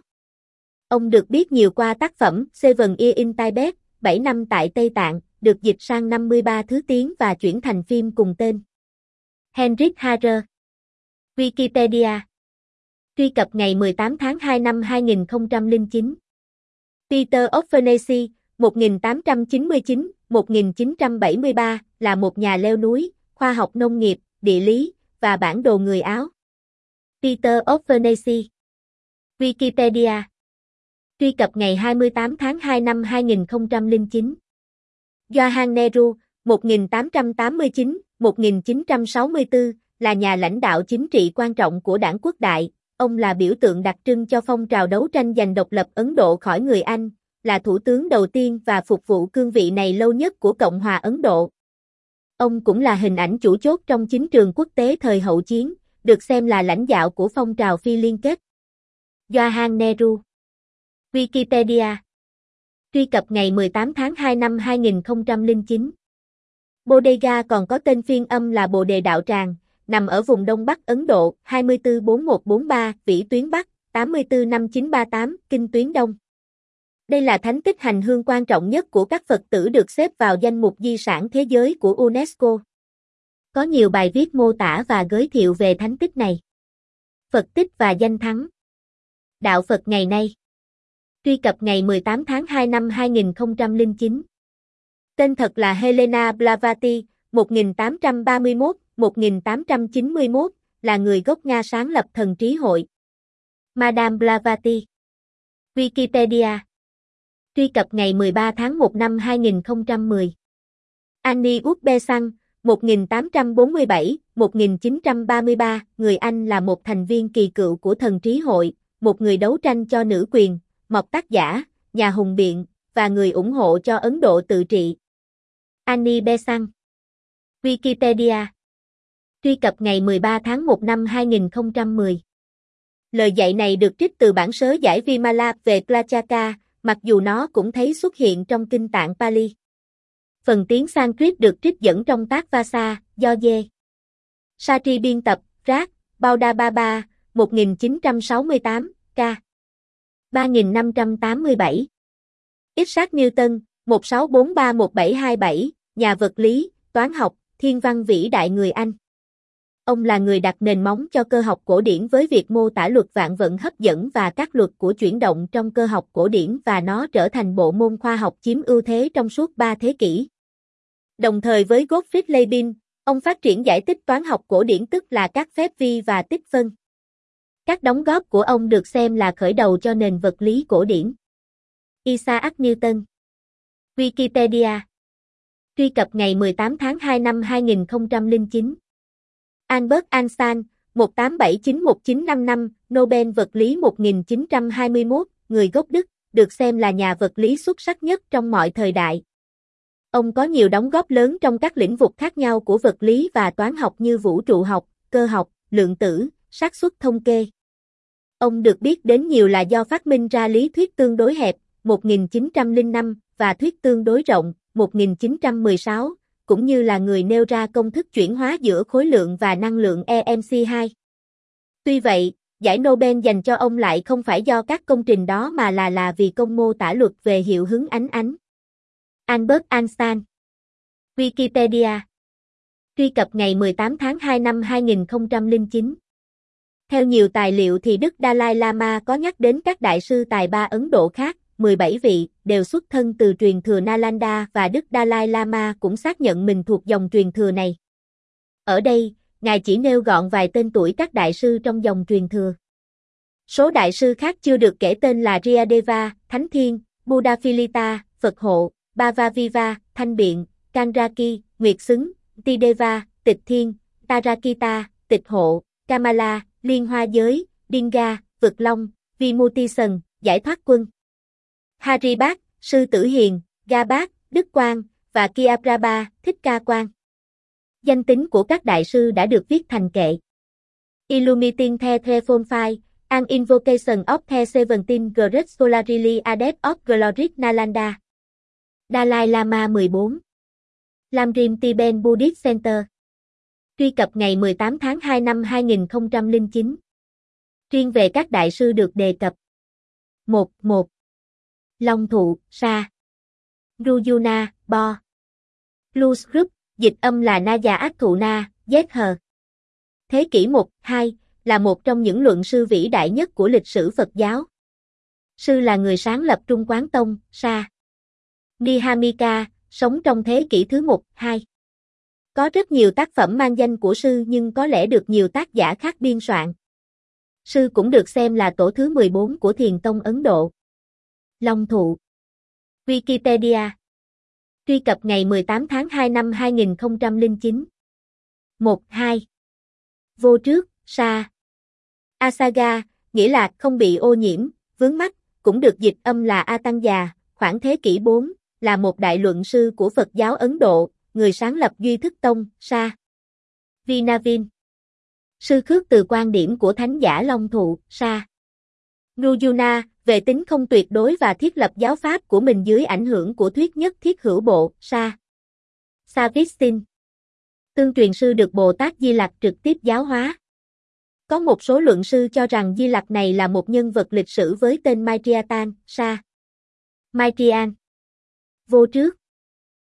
Ông được biết nhiều qua tác phẩm Seven Year in Tibet, 7 năm tại Tây Tạng, được dịch sang 53 thứ tiếng và chuyển thành phim cùng tên. Henrik Harrer Wikipedia Truy cập ngày 18 tháng 2 năm 2009 Peter 1899-1973, là một nhà leo núi, khoa học nông nghiệp, địa lý, và bản đồ người Áo. Peter O'Fernessy Wikipedia. Truy cập ngày 28 tháng 2 năm 2009 Johan Nehru, 1889-1964, là nhà lãnh đạo chính trị quan trọng của đảng quốc đại, ông là biểu tượng đặc trưng cho phong trào đấu tranh giành độc lập Ấn Độ khỏi người Anh, là thủ tướng đầu tiên và phục vụ cương vị này lâu nhất của Cộng hòa Ấn Độ. Ông cũng là hình ảnh chủ chốt trong chính trường quốc tế thời hậu chiến, được xem là lãnh đạo của phong trào phi liên kết. Johan Nehru Wikipedia Truy cập ngày 18 tháng 2 năm 2009 Bodega còn có tên phiên âm là Bồ Đề Đạo Tràng, nằm ở vùng Đông Bắc Ấn Độ, 244143, vĩ tuyến Bắc, 845938, kinh tuyến Đông. Đây là thánh tích hành hương quan trọng nhất của các Phật tử được xếp vào danh mục di sản thế giới của UNESCO. Có nhiều bài viết mô tả và giới thiệu về thánh tích này. Phật tích và danh thắng Đạo Phật ngày nay Truy cập ngày 18 tháng 2 năm 2009 Tên thật là Helena Blavati, 1831-1891, là người gốc Nga sáng lập thần trí hội. Madame Blavati Wikipedia Truy cập ngày 13 tháng 1 năm 2010 Annie Utbesan, 1847-1933, người Anh là một thành viên kỳ cựu của thần trí hội, một người đấu tranh cho nữ quyền, mọc tác giả, nhà hùng biện, và người ủng hộ cho Ấn Độ tự trị. Annie Besant Wikipedia. Truy cập ngày 13 tháng 1 năm 2010 Lời dạy này được trích từ bản sớ giải Vimala về Klachaka, mặc dù nó cũng thấy xuất hiện trong kinh tạng Pali. Phần tiếng Sanskrit được trích dẫn trong tác Vasa, do Dê. Satri biên tập, Rác, Baudababa, 1968, k. 3587. Isaac Newton, 16431727, nhà vật lý, toán học, thiên văn vĩ đại người Anh. Ông là người đặt nền móng cho cơ học cổ điển với việc mô tả luật vạn vận hấp dẫn và các luật của chuyển động trong cơ học cổ điển và nó trở thành bộ môn khoa học chiếm ưu thế trong suốt ba thế kỷ. Đồng thời với Gottfried Leibniz, ông phát triển giải tích toán học cổ điển tức là các phép vi và tích phân. Các đóng góp của ông được xem là khởi đầu cho nền vật lý cổ điển. Isaac Newton Wikipedia Truy cập ngày 18 tháng 2 năm 2009 Albert Einstein, 1879-1955, Nobel vật lý 1921, người gốc Đức, được xem là nhà vật lý xuất sắc nhất trong mọi thời đại. Ông có nhiều đóng góp lớn trong các lĩnh vực khác nhau của vật lý và toán học như vũ trụ học, cơ học, lượng tử, xác suất thông kê. Ông được biết đến nhiều là do phát minh ra lý thuyết tương đối hẹp, 1905, và thuyết tương đối rộng, 1916, cũng như là người nêu ra công thức chuyển hóa giữa khối lượng và năng lượng EMC2. Tuy vậy, giải Nobel dành cho ông lại không phải do các công trình đó mà là là vì công mô tả luật về hiệu hứng ánh ánh. Albert Einstein Wikipedia Truy cập ngày 18 tháng 2 năm 2009 Theo nhiều tài liệu thì Đức Dalai Lama có nhắc đến các đại sư tài ba Ấn Độ khác, 17 vị, đều xuất thân từ truyền thừa Nalanda và Đức Dalai Lama cũng xác nhận mình thuộc dòng truyền thừa này. Ở đây, Ngài chỉ nêu gọn vài tên tuổi các đại sư trong dòng truyền thừa. Số đại sư khác chưa được kể tên là Riyadeva, Thánh Thiên, Buddha Philita, Phật Hộ, Bavaviva, Thanh Biện, Kanraki, Nguyệt Xứng, Tideva, Tịch Thiên, Tarakita, Tịch Hộ, Kamala, Liên Hoa Giới, Dinga, Vực Long, Vimutisan, Giải Thoát Quân. Hari Bác, Sư Tử Hiền, Ga Bác, Đức Quang, và Kiabraba, Thích Ca Quang. Danh tính của các đại sư đã được viết thành kệ. Illuminating the Telephone File, An Invocation of the Seventeen Great Scholarly Adept of Glorious Nalanda. Dalai Lama 14 Lamrim Tiben Buddhist Center Truy cập ngày 18 tháng 2 năm 2009 Riêng về các đại sư được đề cập 1. 1. Long thụ, sa. Rujuna, bo. Blues group, dịch âm là na già ác thụ na, Z hờ. Thế kỷ 1, 2, là một trong những luận sư vĩ đại nhất của lịch sử Phật giáo. Sư là người sáng lập Trung Quán Tông, Sa. Nihamika, sống trong thế kỷ thứ 1, 2. Có rất nhiều tác phẩm mang danh của sư nhưng có lẽ được nhiều tác giả khác biên soạn. Sư cũng được xem là tổ thứ 14 của Thiền Tông Ấn Độ. Long thụ. Wikipedia. Truy cập ngày 18 tháng 2 năm 2009. 1. 2. Vô trước, sa. Asaga, nghĩa là không bị ô nhiễm, vướng mắt, cũng được dịch âm là A Tăng già, khoảng thế kỷ 4, là một đại luận sư của Phật giáo Ấn Độ, người sáng lập Duy Thức Tông, Sa. Vinavin. Sư khước từ quan điểm của Thánh giả Long Thụ, Sa. Nujuna, về tính không tuyệt đối và thiết lập giáo pháp của mình dưới ảnh hưởng của thuyết nhất thiết hữu bộ, Sa. Savistin. Tương truyền sư được Bồ Tát Di Lặc trực tiếp giáo hóa. Có một số luận sư cho rằng Di Lặc này là một nhân vật lịch sử với tên Maitriatan, Sa. Maitrian. Vô trước.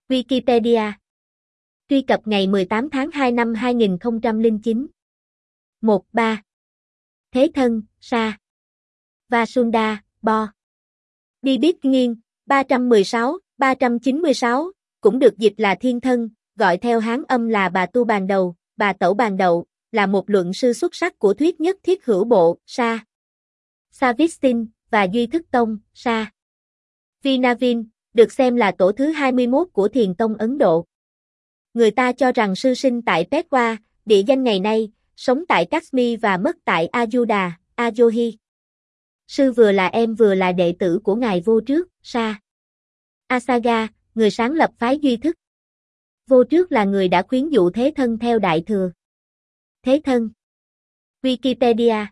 Wikipedia. Truy cập ngày 18 tháng 2 năm 2009. 1.3. Thế thân, Sa. Vasunda, Bo. Đi biết nghiêng, 316, 396, cũng được dịch là thiên thân, gọi theo hán âm là bà tu bàn đầu, bà tẩu bàn đầu, là một luận sư xuất sắc của thuyết nhất thiết hữu bộ, Sa. Savistin, và Duy Thức Tông, Sa. Vinavin, được xem là tổ thứ 21 của Thiền Tông Ấn Độ. Người ta cho rằng sư sinh tại Petwa, địa danh ngày nay, sống tại Kashmir và mất tại Ayodhya, Ajohi. Sư vừa là em vừa là đệ tử của ngài vô trước, Sa. Asaga, người sáng lập phái duy thức. Vô trước là người đã khuyến dụ thế thân theo đại thừa. Thế thân. Wikipedia.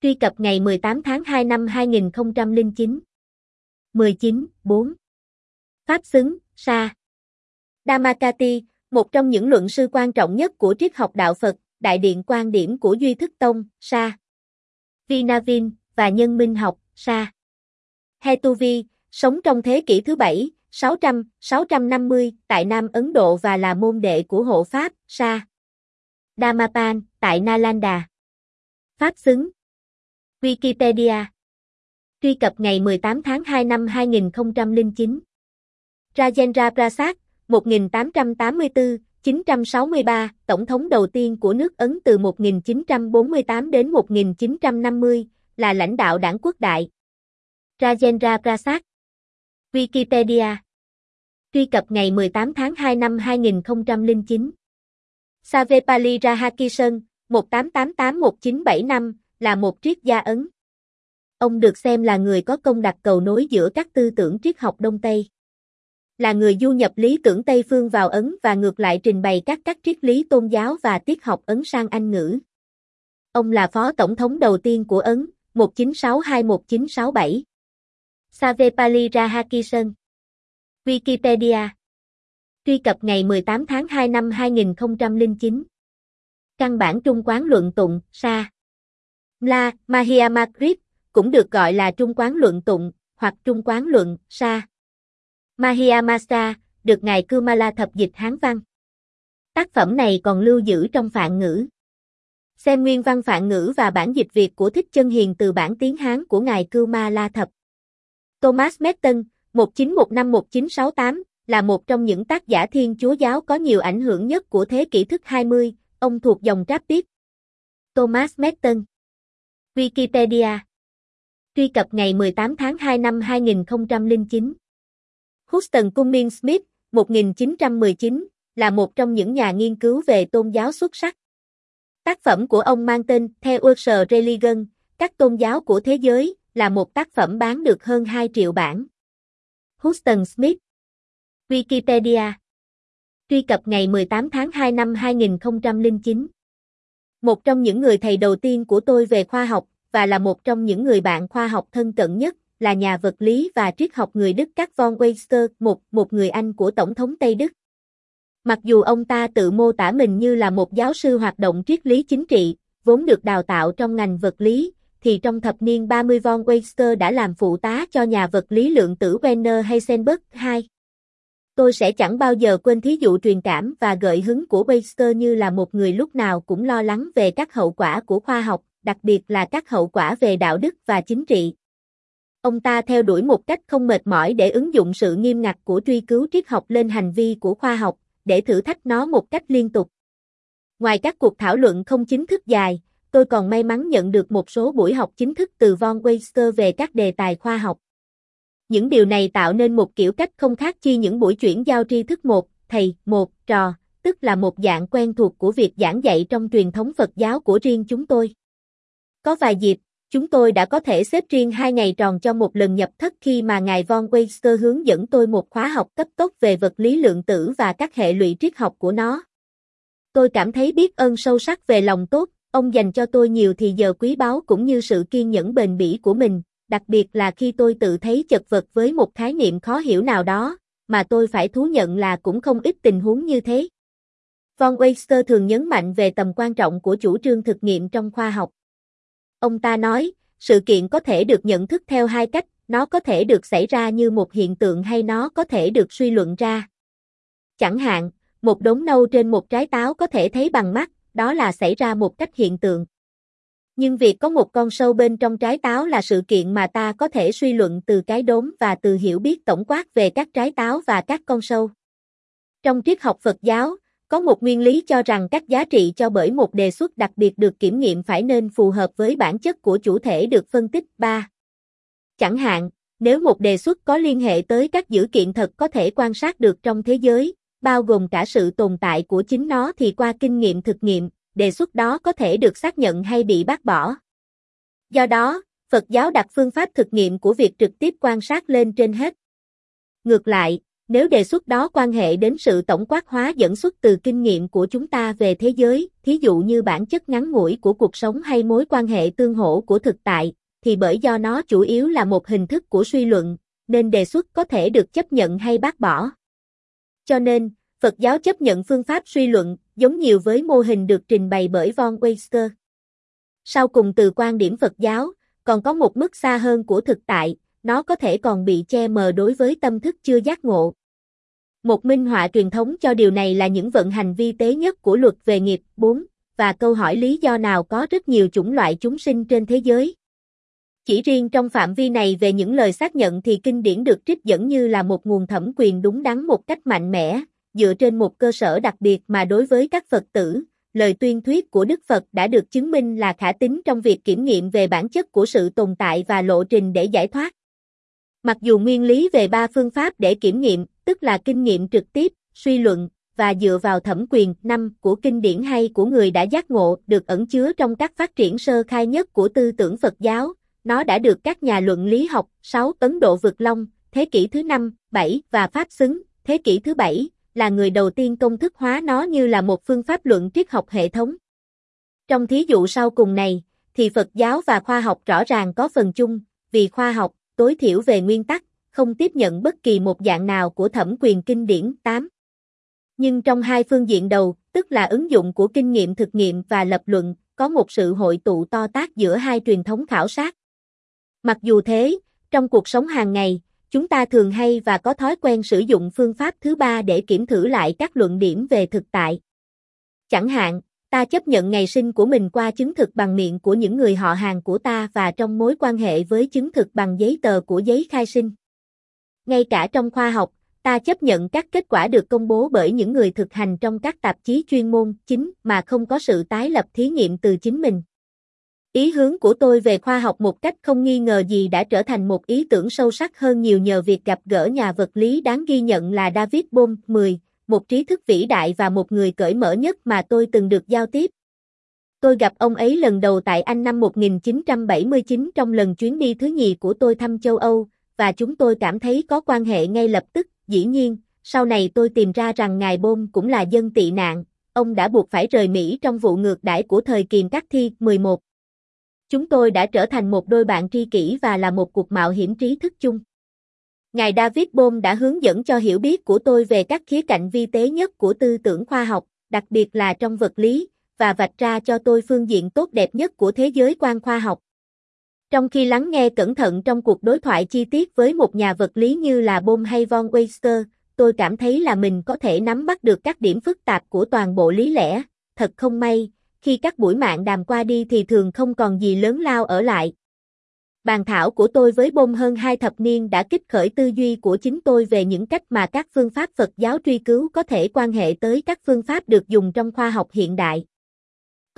Truy cập ngày 18 tháng 2 năm 2009. 19, 4. Pháp xứng, Sa. Damakati một trong những luận sư quan trọng nhất của triết học đạo Phật, đại điện quan điểm của Duy Thức Tông, Sa. Vinavin, và nhân minh học, Sa. Hetuvi, sống trong thế kỷ thứ bảy, 600, 650, tại Nam Ấn Độ và là môn đệ của hộ Pháp, Sa. Damapan, tại Nalanda. Pháp xứng. Wikipedia. Truy cập ngày 18 tháng 2 năm 2009. Rajendra Prasad, 1884-963, Tổng thống đầu tiên của nước Ấn từ 1948 đến 1950, là lãnh đạo đảng quốc đại. Rajendra Prasad. Wikipedia. Truy cập ngày 18 tháng 2 năm 2009. Savepali Rahakishan, 1888-1975, là một triết gia Ấn. Ông được xem là người có công đặt cầu nối giữa các tư tưởng triết học Đông Tây. Là người du nhập lý tưởng Tây phương vào Ấn và ngược lại trình bày các các triết lý tôn giáo và tiết học Ấn sang Anh ngữ. Ông là phó tổng thống đầu tiên của Ấn, 1962-1967. Savepali Rahakishan Wikipedia Truy cập ngày 18 tháng 2 năm 2009 Căn bản Trung quán luận tụng, Sa Mla, Mahiamakrip, cũng được gọi là Trung quán luận tụng, hoặc Trung quán luận, Sa Mahiyamasa, được Ngài Kumala thập dịch Hán văn. Tác phẩm này còn lưu giữ trong phạn ngữ. Xem nguyên văn phạn ngữ và bản dịch Việt của Thích Chân Hiền từ bản tiếng Hán của Ngài Cưu Ma La Thập. Thomas Merton, 1915-1968, là một trong những tác giả thiên chúa giáo có nhiều ảnh hưởng nhất của thế kỷ thứ 20, ông thuộc dòng Trappist. Thomas Merton Wikipedia Truy cập ngày 18 tháng 2 năm 2009 Houston Cumming Smith, 1919, là một trong những nhà nghiên cứu về tôn giáo xuất sắc. Tác phẩm của ông mang tên The World Religion, các tôn giáo của thế giới, là một tác phẩm bán được hơn 2 triệu bản. Houston Smith Wikipedia Truy cập ngày 18 tháng 2 năm 2009 Một trong những người thầy đầu tiên của tôi về khoa học, và là một trong những người bạn khoa học thân cận nhất, là nhà vật lý và triết học người Đức Các von Weister, một, một người Anh của Tổng thống Tây Đức. Mặc dù ông ta tự mô tả mình như là một giáo sư hoạt động triết lý chính trị, vốn được đào tạo trong ngành vật lý, thì trong thập niên 30 von Weizsäcker đã làm phụ tá cho nhà vật lý lượng tử Werner Heisenberg II. Tôi sẽ chẳng bao giờ quên thí dụ truyền cảm và gợi hứng của Weizsäcker như là một người lúc nào cũng lo lắng về các hậu quả của khoa học, đặc biệt là các hậu quả về đạo đức và chính trị. Ông ta theo đuổi một cách không mệt mỏi để ứng dụng sự nghiêm ngặt của truy cứu triết học lên hành vi của khoa học, để thử thách nó một cách liên tục. Ngoài các cuộc thảo luận không chính thức dài, tôi còn may mắn nhận được một số buổi học chính thức từ Von Weisker về các đề tài khoa học. Những điều này tạo nên một kiểu cách không khác chi những buổi chuyển giao tri thức một, thầy, một, trò, tức là một dạng quen thuộc của việc giảng dạy trong truyền thống Phật giáo của riêng chúng tôi. Có vài dịp, chúng tôi đã có thể xếp riêng hai ngày tròn cho một lần nhập thất khi mà Ngài Von Weister hướng dẫn tôi một khóa học cấp tốc về vật lý lượng tử và các hệ lụy triết học của nó. Tôi cảm thấy biết ơn sâu sắc về lòng tốt, ông dành cho tôi nhiều thì giờ quý báu cũng như sự kiên nhẫn bền bỉ của mình, đặc biệt là khi tôi tự thấy chật vật với một khái niệm khó hiểu nào đó, mà tôi phải thú nhận là cũng không ít tình huống như thế. Von Weister thường nhấn mạnh về tầm quan trọng của chủ trương thực nghiệm trong khoa học. Ông ta nói, sự kiện có thể được nhận thức theo hai cách, nó có thể được xảy ra như một hiện tượng hay nó có thể được suy luận ra. Chẳng hạn, một đống nâu trên một trái táo có thể thấy bằng mắt, đó là xảy ra một cách hiện tượng. Nhưng việc có một con sâu bên trong trái táo là sự kiện mà ta có thể suy luận từ cái đốm và từ hiểu biết tổng quát về các trái táo và các con sâu. Trong triết học Phật giáo, có một nguyên lý cho rằng các giá trị cho bởi một đề xuất đặc biệt được kiểm nghiệm phải nên phù hợp với bản chất của chủ thể được phân tích. 3. Chẳng hạn, nếu một đề xuất có liên hệ tới các dữ kiện thật có thể quan sát được trong thế giới, bao gồm cả sự tồn tại của chính nó thì qua kinh nghiệm thực nghiệm, đề xuất đó có thể được xác nhận hay bị bác bỏ. Do đó, Phật giáo đặt phương pháp thực nghiệm của việc trực tiếp quan sát lên trên hết. Ngược lại, nếu đề xuất đó quan hệ đến sự tổng quát hóa dẫn xuất từ kinh nghiệm của chúng ta về thế giới, thí dụ như bản chất ngắn ngủi của cuộc sống hay mối quan hệ tương hỗ của thực tại, thì bởi do nó chủ yếu là một hình thức của suy luận, nên đề xuất có thể được chấp nhận hay bác bỏ. Cho nên, Phật giáo chấp nhận phương pháp suy luận, giống nhiều với mô hình được trình bày bởi von Weisker. Sau cùng từ quan điểm Phật giáo, còn có một mức xa hơn của thực tại, nó có thể còn bị che mờ đối với tâm thức chưa giác ngộ. Một minh họa truyền thống cho điều này là những vận hành vi tế nhất của luật về nghiệp 4, và câu hỏi lý do nào có rất nhiều chủng loại chúng sinh trên thế giới. Chỉ riêng trong phạm vi này về những lời xác nhận thì kinh điển được trích dẫn như là một nguồn thẩm quyền đúng đắn một cách mạnh mẽ, dựa trên một cơ sở đặc biệt mà đối với các Phật tử, lời tuyên thuyết của Đức Phật đã được chứng minh là khả tín trong việc kiểm nghiệm về bản chất của sự tồn tại và lộ trình để giải thoát. Mặc dù nguyên lý về ba phương pháp để kiểm nghiệm, tức là kinh nghiệm trực tiếp, suy luận, và dựa vào thẩm quyền năm của kinh điển hay của người đã giác ngộ được ẩn chứa trong các phát triển sơ khai nhất của tư tưởng Phật giáo, nó đã được các nhà luận lý học 6 Ấn Độ vượt long, thế kỷ thứ 5, 7 và Pháp xứng, thế kỷ thứ 7, là người đầu tiên công thức hóa nó như là một phương pháp luận triết học hệ thống. Trong thí dụ sau cùng này, thì Phật giáo và khoa học rõ ràng có phần chung, vì khoa học, tối thiểu về nguyên tắc, không tiếp nhận bất kỳ một dạng nào của thẩm quyền kinh điển 8. Nhưng trong hai phương diện đầu, tức là ứng dụng của kinh nghiệm thực nghiệm và lập luận, có một sự hội tụ to tác giữa hai truyền thống khảo sát. Mặc dù thế, trong cuộc sống hàng ngày, chúng ta thường hay và có thói quen sử dụng phương pháp thứ ba để kiểm thử lại các luận điểm về thực tại. Chẳng hạn, ta chấp nhận ngày sinh của mình qua chứng thực bằng miệng của những người họ hàng của ta và trong mối quan hệ với chứng thực bằng giấy tờ của giấy khai sinh. Ngay cả trong khoa học, ta chấp nhận các kết quả được công bố bởi những người thực hành trong các tạp chí chuyên môn chính mà không có sự tái lập thí nghiệm từ chính mình. Ý hướng của tôi về khoa học một cách không nghi ngờ gì đã trở thành một ý tưởng sâu sắc hơn nhiều nhờ việc gặp gỡ nhà vật lý đáng ghi nhận là David Bohm, 10, một trí thức vĩ đại và một người cởi mở nhất mà tôi từng được giao tiếp. Tôi gặp ông ấy lần đầu tại Anh năm 1979 trong lần chuyến đi thứ nhì của tôi thăm châu Âu, và chúng tôi cảm thấy có quan hệ ngay lập tức, dĩ nhiên, sau này tôi tìm ra rằng ngài Bohm cũng là dân tị nạn, ông đã buộc phải rời Mỹ trong vụ ngược đãi của thời kỳ các Thi 11. Chúng tôi đã trở thành một đôi bạn tri kỷ và là một cuộc mạo hiểm trí thức chung. Ngài David Bohm đã hướng dẫn cho hiểu biết của tôi về các khía cạnh vi tế nhất của tư tưởng khoa học, đặc biệt là trong vật lý, và vạch ra cho tôi phương diện tốt đẹp nhất của thế giới quan khoa học. Trong khi lắng nghe cẩn thận trong cuộc đối thoại chi tiết với một nhà vật lý như là Bohm hay von Weister, tôi cảm thấy là mình có thể nắm bắt được các điểm phức tạp của toàn bộ lý lẽ. Thật không may, khi các buổi mạng đàm qua đi thì thường không còn gì lớn lao ở lại. Bàn thảo của tôi với Bohm hơn hai thập niên đã kích khởi tư duy của chính tôi về những cách mà các phương pháp Phật giáo truy cứu có thể quan hệ tới các phương pháp được dùng trong khoa học hiện đại.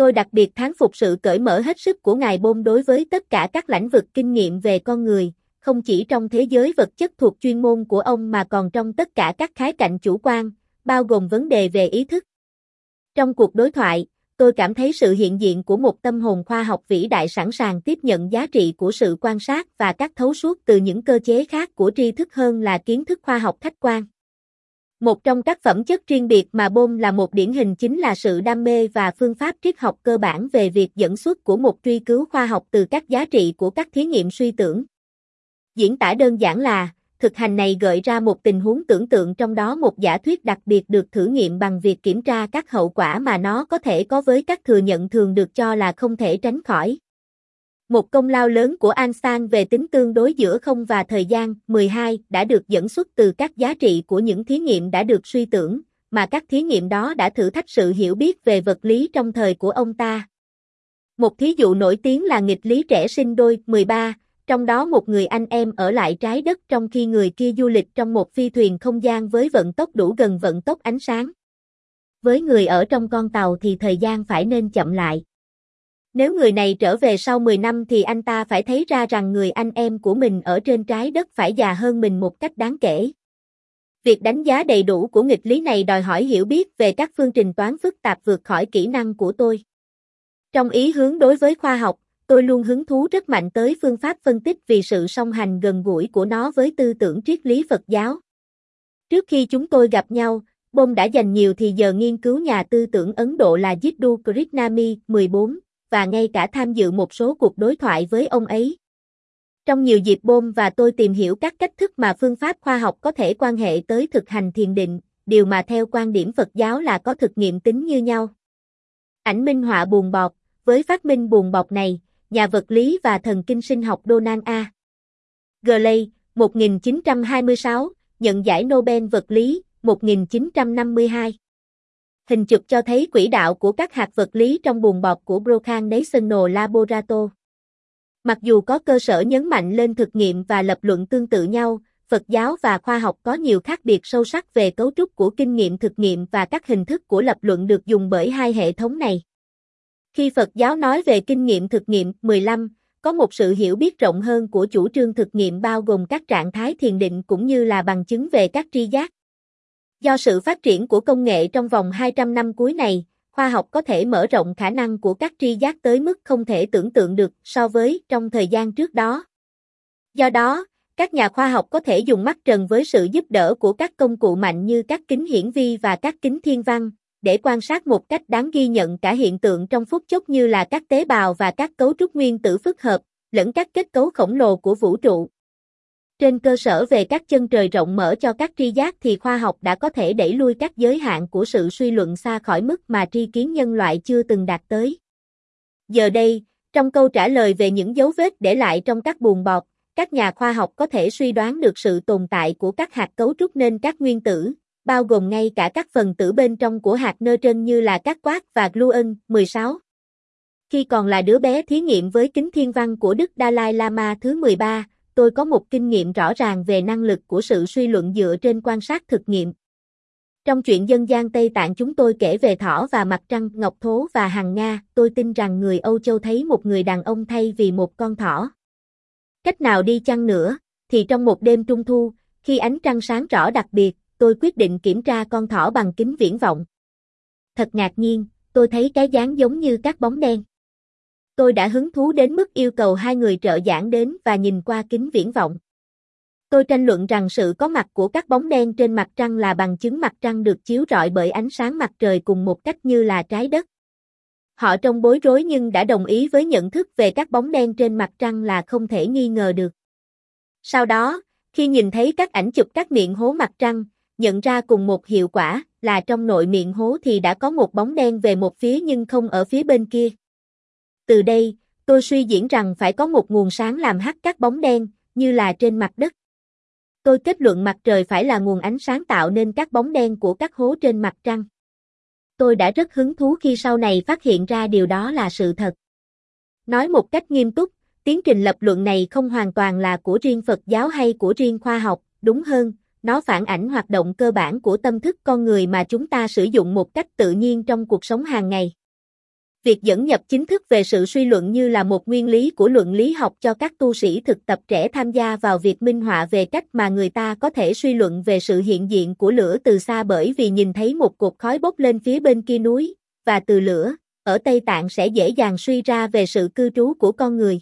Tôi đặc biệt thán phục sự cởi mở hết sức của Ngài Bôn đối với tất cả các lĩnh vực kinh nghiệm về con người, không chỉ trong thế giới vật chất thuộc chuyên môn của ông mà còn trong tất cả các khái cạnh chủ quan, bao gồm vấn đề về ý thức. Trong cuộc đối thoại, tôi cảm thấy sự hiện diện của một tâm hồn khoa học vĩ đại sẵn sàng tiếp nhận giá trị của sự quan sát và các thấu suốt từ những cơ chế khác của tri thức hơn là kiến thức khoa học khách quan. Một trong các phẩm chất riêng biệt mà Bôn là một điển hình chính là sự đam mê và phương pháp triết học cơ bản về việc dẫn xuất của một truy cứu khoa học từ các giá trị của các thí nghiệm suy tưởng. Diễn tả đơn giản là, thực hành này gợi ra một tình huống tưởng tượng trong đó một giả thuyết đặc biệt được thử nghiệm bằng việc kiểm tra các hậu quả mà nó có thể có với các thừa nhận thường được cho là không thể tránh khỏi. Một công lao lớn của Einstein về tính tương đối giữa không và thời gian 12 đã được dẫn xuất từ các giá trị của những thí nghiệm đã được suy tưởng, mà các thí nghiệm đó đã thử thách sự hiểu biết về vật lý trong thời của ông ta. Một thí dụ nổi tiếng là nghịch lý trẻ sinh đôi 13, trong đó một người anh em ở lại trái đất trong khi người kia du lịch trong một phi thuyền không gian với vận tốc đủ gần vận tốc ánh sáng. Với người ở trong con tàu thì thời gian phải nên chậm lại. Nếu người này trở về sau 10 năm thì anh ta phải thấy ra rằng người anh em của mình ở trên trái đất phải già hơn mình một cách đáng kể. Việc đánh giá đầy đủ của nghịch lý này đòi hỏi hiểu biết về các phương trình toán phức tạp vượt khỏi kỹ năng của tôi. Trong ý hướng đối với khoa học, tôi luôn hứng thú rất mạnh tới phương pháp phân tích vì sự song hành gần gũi của nó với tư tưởng triết lý Phật giáo. Trước khi chúng tôi gặp nhau, Bom đã dành nhiều thì giờ nghiên cứu nhà tư tưởng Ấn Độ là Jiddu Krishnami, 14, và ngay cả tham dự một số cuộc đối thoại với ông ấy. Trong nhiều dịp Bom và tôi tìm hiểu các cách thức mà phương pháp khoa học có thể quan hệ tới thực hành thiền định, điều mà theo quan điểm Phật giáo là có thực nghiệm tính như nhau. Ảnh minh họa buồn bọt, với phát minh buồn bọt này, nhà vật lý và thần kinh sinh học Donald A. Gley, 1926, nhận giải Nobel vật lý, 1952. Hình chụp cho thấy quỹ đạo của các hạt vật lý trong buồng bọt của Brocan National Laboratory. Mặc dù có cơ sở nhấn mạnh lên thực nghiệm và lập luận tương tự nhau, Phật giáo và khoa học có nhiều khác biệt sâu sắc về cấu trúc của kinh nghiệm thực nghiệm và các hình thức của lập luận được dùng bởi hai hệ thống này. Khi Phật giáo nói về kinh nghiệm thực nghiệm 15, có một sự hiểu biết rộng hơn của chủ trương thực nghiệm bao gồm các trạng thái thiền định cũng như là bằng chứng về các tri giác. Do sự phát triển của công nghệ trong vòng 200 năm cuối này, khoa học có thể mở rộng khả năng của các tri giác tới mức không thể tưởng tượng được so với trong thời gian trước đó. Do đó, các nhà khoa học có thể dùng mắt trần với sự giúp đỡ của các công cụ mạnh như các kính hiển vi và các kính thiên văn, để quan sát một cách đáng ghi nhận cả hiện tượng trong phút chốc như là các tế bào và các cấu trúc nguyên tử phức hợp, lẫn các kết cấu khổng lồ của vũ trụ. Trên cơ sở về các chân trời rộng mở cho các tri giác thì khoa học đã có thể đẩy lui các giới hạn của sự suy luận xa khỏi mức mà tri kiến nhân loại chưa từng đạt tới. Giờ đây, trong câu trả lời về những dấu vết để lại trong các buồn bọt, các nhà khoa học có thể suy đoán được sự tồn tại của các hạt cấu trúc nên các nguyên tử, bao gồm ngay cả các phần tử bên trong của hạt neutron như là các quát và gluon. 16. Khi còn là đứa bé thí nghiệm với kính thiên văn của Đức Dalai Lama thứ 13, tôi có một kinh nghiệm rõ ràng về năng lực của sự suy luận dựa trên quan sát thực nghiệm. Trong chuyện dân gian Tây Tạng chúng tôi kể về thỏ và mặt trăng, ngọc thố và hằng Nga, tôi tin rằng người Âu Châu thấy một người đàn ông thay vì một con thỏ. Cách nào đi chăng nữa, thì trong một đêm trung thu, khi ánh trăng sáng rõ đặc biệt, tôi quyết định kiểm tra con thỏ bằng kính viễn vọng. Thật ngạc nhiên, tôi thấy cái dáng giống như các bóng đen. Tôi đã hứng thú đến mức yêu cầu hai người trợ giảng đến và nhìn qua kính viễn vọng. Tôi tranh luận rằng sự có mặt của các bóng đen trên mặt trăng là bằng chứng mặt trăng được chiếu rọi bởi ánh sáng mặt trời cùng một cách như là trái đất. Họ trông bối rối nhưng đã đồng ý với nhận thức về các bóng đen trên mặt trăng là không thể nghi ngờ được. Sau đó, khi nhìn thấy các ảnh chụp các miệng hố mặt trăng, nhận ra cùng một hiệu quả là trong nội miệng hố thì đã có một bóng đen về một phía nhưng không ở phía bên kia. Từ đây, tôi suy diễn rằng phải có một nguồn sáng làm hắt các bóng đen, như là trên mặt đất. Tôi kết luận mặt trời phải là nguồn ánh sáng tạo nên các bóng đen của các hố trên mặt trăng. Tôi đã rất hứng thú khi sau này phát hiện ra điều đó là sự thật. Nói một cách nghiêm túc, tiến trình lập luận này không hoàn toàn là của riêng Phật giáo hay của riêng khoa học, đúng hơn, nó phản ảnh hoạt động cơ bản của tâm thức con người mà chúng ta sử dụng một cách tự nhiên trong cuộc sống hàng ngày. Việc dẫn nhập chính thức về sự suy luận như là một nguyên lý của luận lý học cho các tu sĩ thực tập trẻ tham gia vào việc minh họa về cách mà người ta có thể suy luận về sự hiện diện của lửa từ xa bởi vì nhìn thấy một cột khói bốc lên phía bên kia núi, và từ lửa, ở Tây Tạng sẽ dễ dàng suy ra về sự cư trú của con người.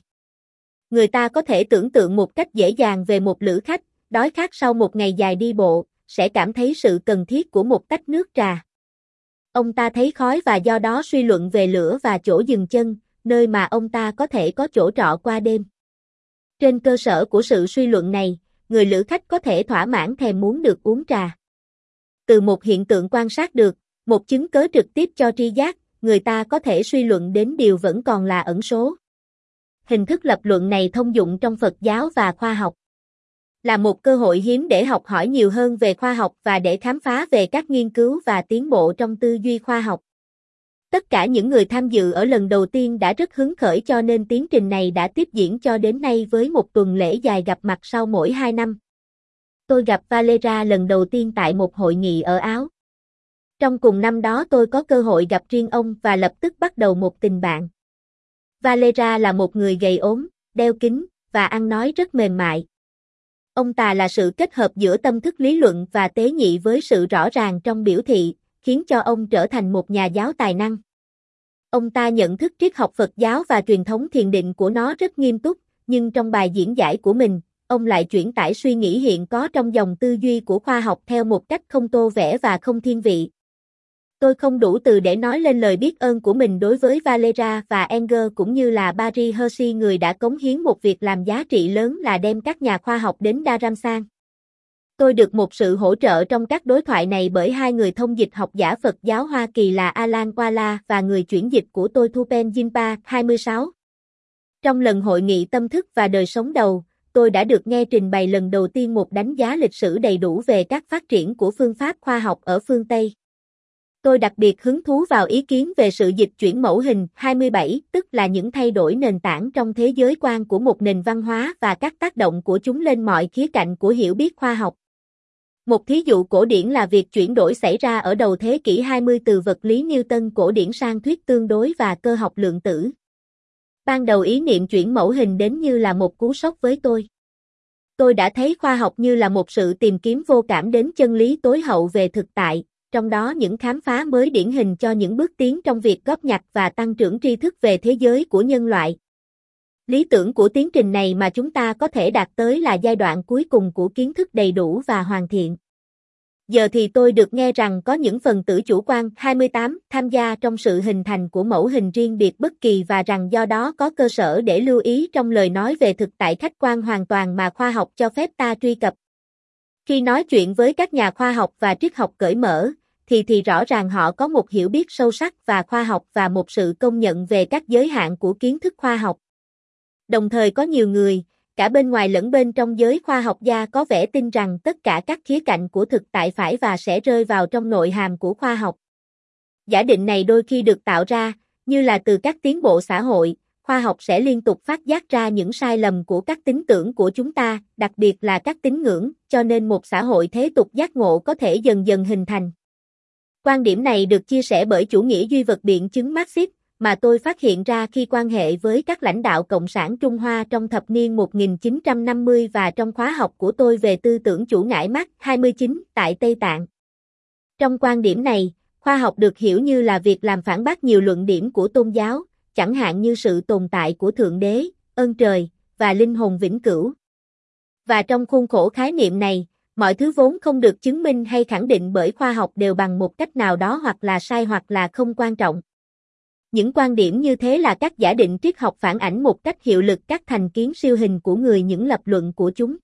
Người ta có thể tưởng tượng một cách dễ dàng về một lữ khách, đói khát sau một ngày dài đi bộ, sẽ cảm thấy sự cần thiết của một tách nước trà. Ông ta thấy khói và do đó suy luận về lửa và chỗ dừng chân, nơi mà ông ta có thể có chỗ trọ qua đêm. Trên cơ sở của sự suy luận này, người lữ khách có thể thỏa mãn thèm muốn được uống trà. Từ một hiện tượng quan sát được, một chứng cớ trực tiếp cho tri giác, người ta có thể suy luận đến điều vẫn còn là ẩn số. Hình thức lập luận này thông dụng trong Phật giáo và khoa học là một cơ hội hiếm để học hỏi nhiều hơn về khoa học và để khám phá về các nghiên cứu và tiến bộ trong tư duy khoa học. Tất cả những người tham dự ở lần đầu tiên đã rất hứng khởi cho nên tiến trình này đã tiếp diễn cho đến nay với một tuần lễ dài gặp mặt sau mỗi hai năm. Tôi gặp Valera lần đầu tiên tại một hội nghị ở Áo. Trong cùng năm đó tôi có cơ hội gặp riêng ông và lập tức bắt đầu một tình bạn. Valera là một người gầy ốm, đeo kính, và ăn nói rất mềm mại. Ông ta là sự kết hợp giữa tâm thức lý luận và tế nhị với sự rõ ràng trong biểu thị, khiến cho ông trở thành một nhà giáo tài năng. Ông ta nhận thức triết học Phật giáo và truyền thống thiền định của nó rất nghiêm túc, nhưng trong bài diễn giải của mình, ông lại chuyển tải suy nghĩ hiện có trong dòng tư duy của khoa học theo một cách không tô vẽ và không thiên vị. Tôi không đủ từ để nói lên lời biết ơn của mình đối với Valera và Enger cũng như là Barry Hershey người đã cống hiến một việc làm giá trị lớn là đem các nhà khoa học đến Daramsan. Tôi được một sự hỗ trợ trong các đối thoại này bởi hai người thông dịch học giả Phật giáo Hoa Kỳ là Alan Kuala và người chuyển dịch của tôi Thupen Jinpa, 26. Trong lần hội nghị tâm thức và đời sống đầu, tôi đã được nghe trình bày lần đầu tiên một đánh giá lịch sử đầy đủ về các phát triển của phương pháp khoa học ở phương Tây. Tôi đặc biệt hứng thú vào ý kiến về sự dịch chuyển mẫu hình 27, tức là những thay đổi nền tảng trong thế giới quan của một nền văn hóa và các tác động của chúng lên mọi khía cạnh của hiểu biết khoa học. Một thí dụ cổ điển là việc chuyển đổi xảy ra ở đầu thế kỷ 20 từ vật lý Newton cổ điển sang thuyết tương đối và cơ học lượng tử. Ban đầu ý niệm chuyển mẫu hình đến như là một cú sốc với tôi. Tôi đã thấy khoa học như là một sự tìm kiếm vô cảm đến chân lý tối hậu về thực tại, trong đó những khám phá mới điển hình cho những bước tiến trong việc góp nhặt và tăng trưởng tri thức về thế giới của nhân loại. Lý tưởng của tiến trình này mà chúng ta có thể đạt tới là giai đoạn cuối cùng của kiến thức đầy đủ và hoàn thiện. Giờ thì tôi được nghe rằng có những phần tử chủ quan 28 tham gia trong sự hình thành của mẫu hình riêng biệt bất kỳ và rằng do đó có cơ sở để lưu ý trong lời nói về thực tại khách quan hoàn toàn mà khoa học cho phép ta truy cập. Khi nói chuyện với các nhà khoa học và triết học cởi mở, thì thì rõ ràng họ có một hiểu biết sâu sắc và khoa học và một sự công nhận về các giới hạn của kiến thức khoa học. Đồng thời có nhiều người, cả bên ngoài lẫn bên trong giới khoa học gia có vẻ tin rằng tất cả các khía cạnh của thực tại phải và sẽ rơi vào trong nội hàm của khoa học. Giả định này đôi khi được tạo ra, như là từ các tiến bộ xã hội, khoa học sẽ liên tục phát giác ra những sai lầm của các tính tưởng của chúng ta, đặc biệt là các tín ngưỡng, cho nên một xã hội thế tục giác ngộ có thể dần dần hình thành. Quan điểm này được chia sẻ bởi chủ nghĩa duy vật biện chứng Marxist, mà tôi phát hiện ra khi quan hệ với các lãnh đạo Cộng sản Trung Hoa trong thập niên 1950 và trong khóa học của tôi về tư tưởng chủ ngải Marx 29 tại Tây Tạng. Trong quan điểm này, khoa học được hiểu như là việc làm phản bác nhiều luận điểm của tôn giáo, chẳng hạn như sự tồn tại của Thượng Đế, ơn trời, và linh hồn vĩnh cửu. Và trong khuôn khổ khái niệm này, mọi thứ vốn không được chứng minh hay khẳng định bởi khoa học đều bằng một cách nào đó hoặc là sai hoặc là không quan trọng. Những quan điểm như thế là các giả định triết học phản ảnh một cách hiệu lực các thành kiến siêu hình của người những lập luận của chúng.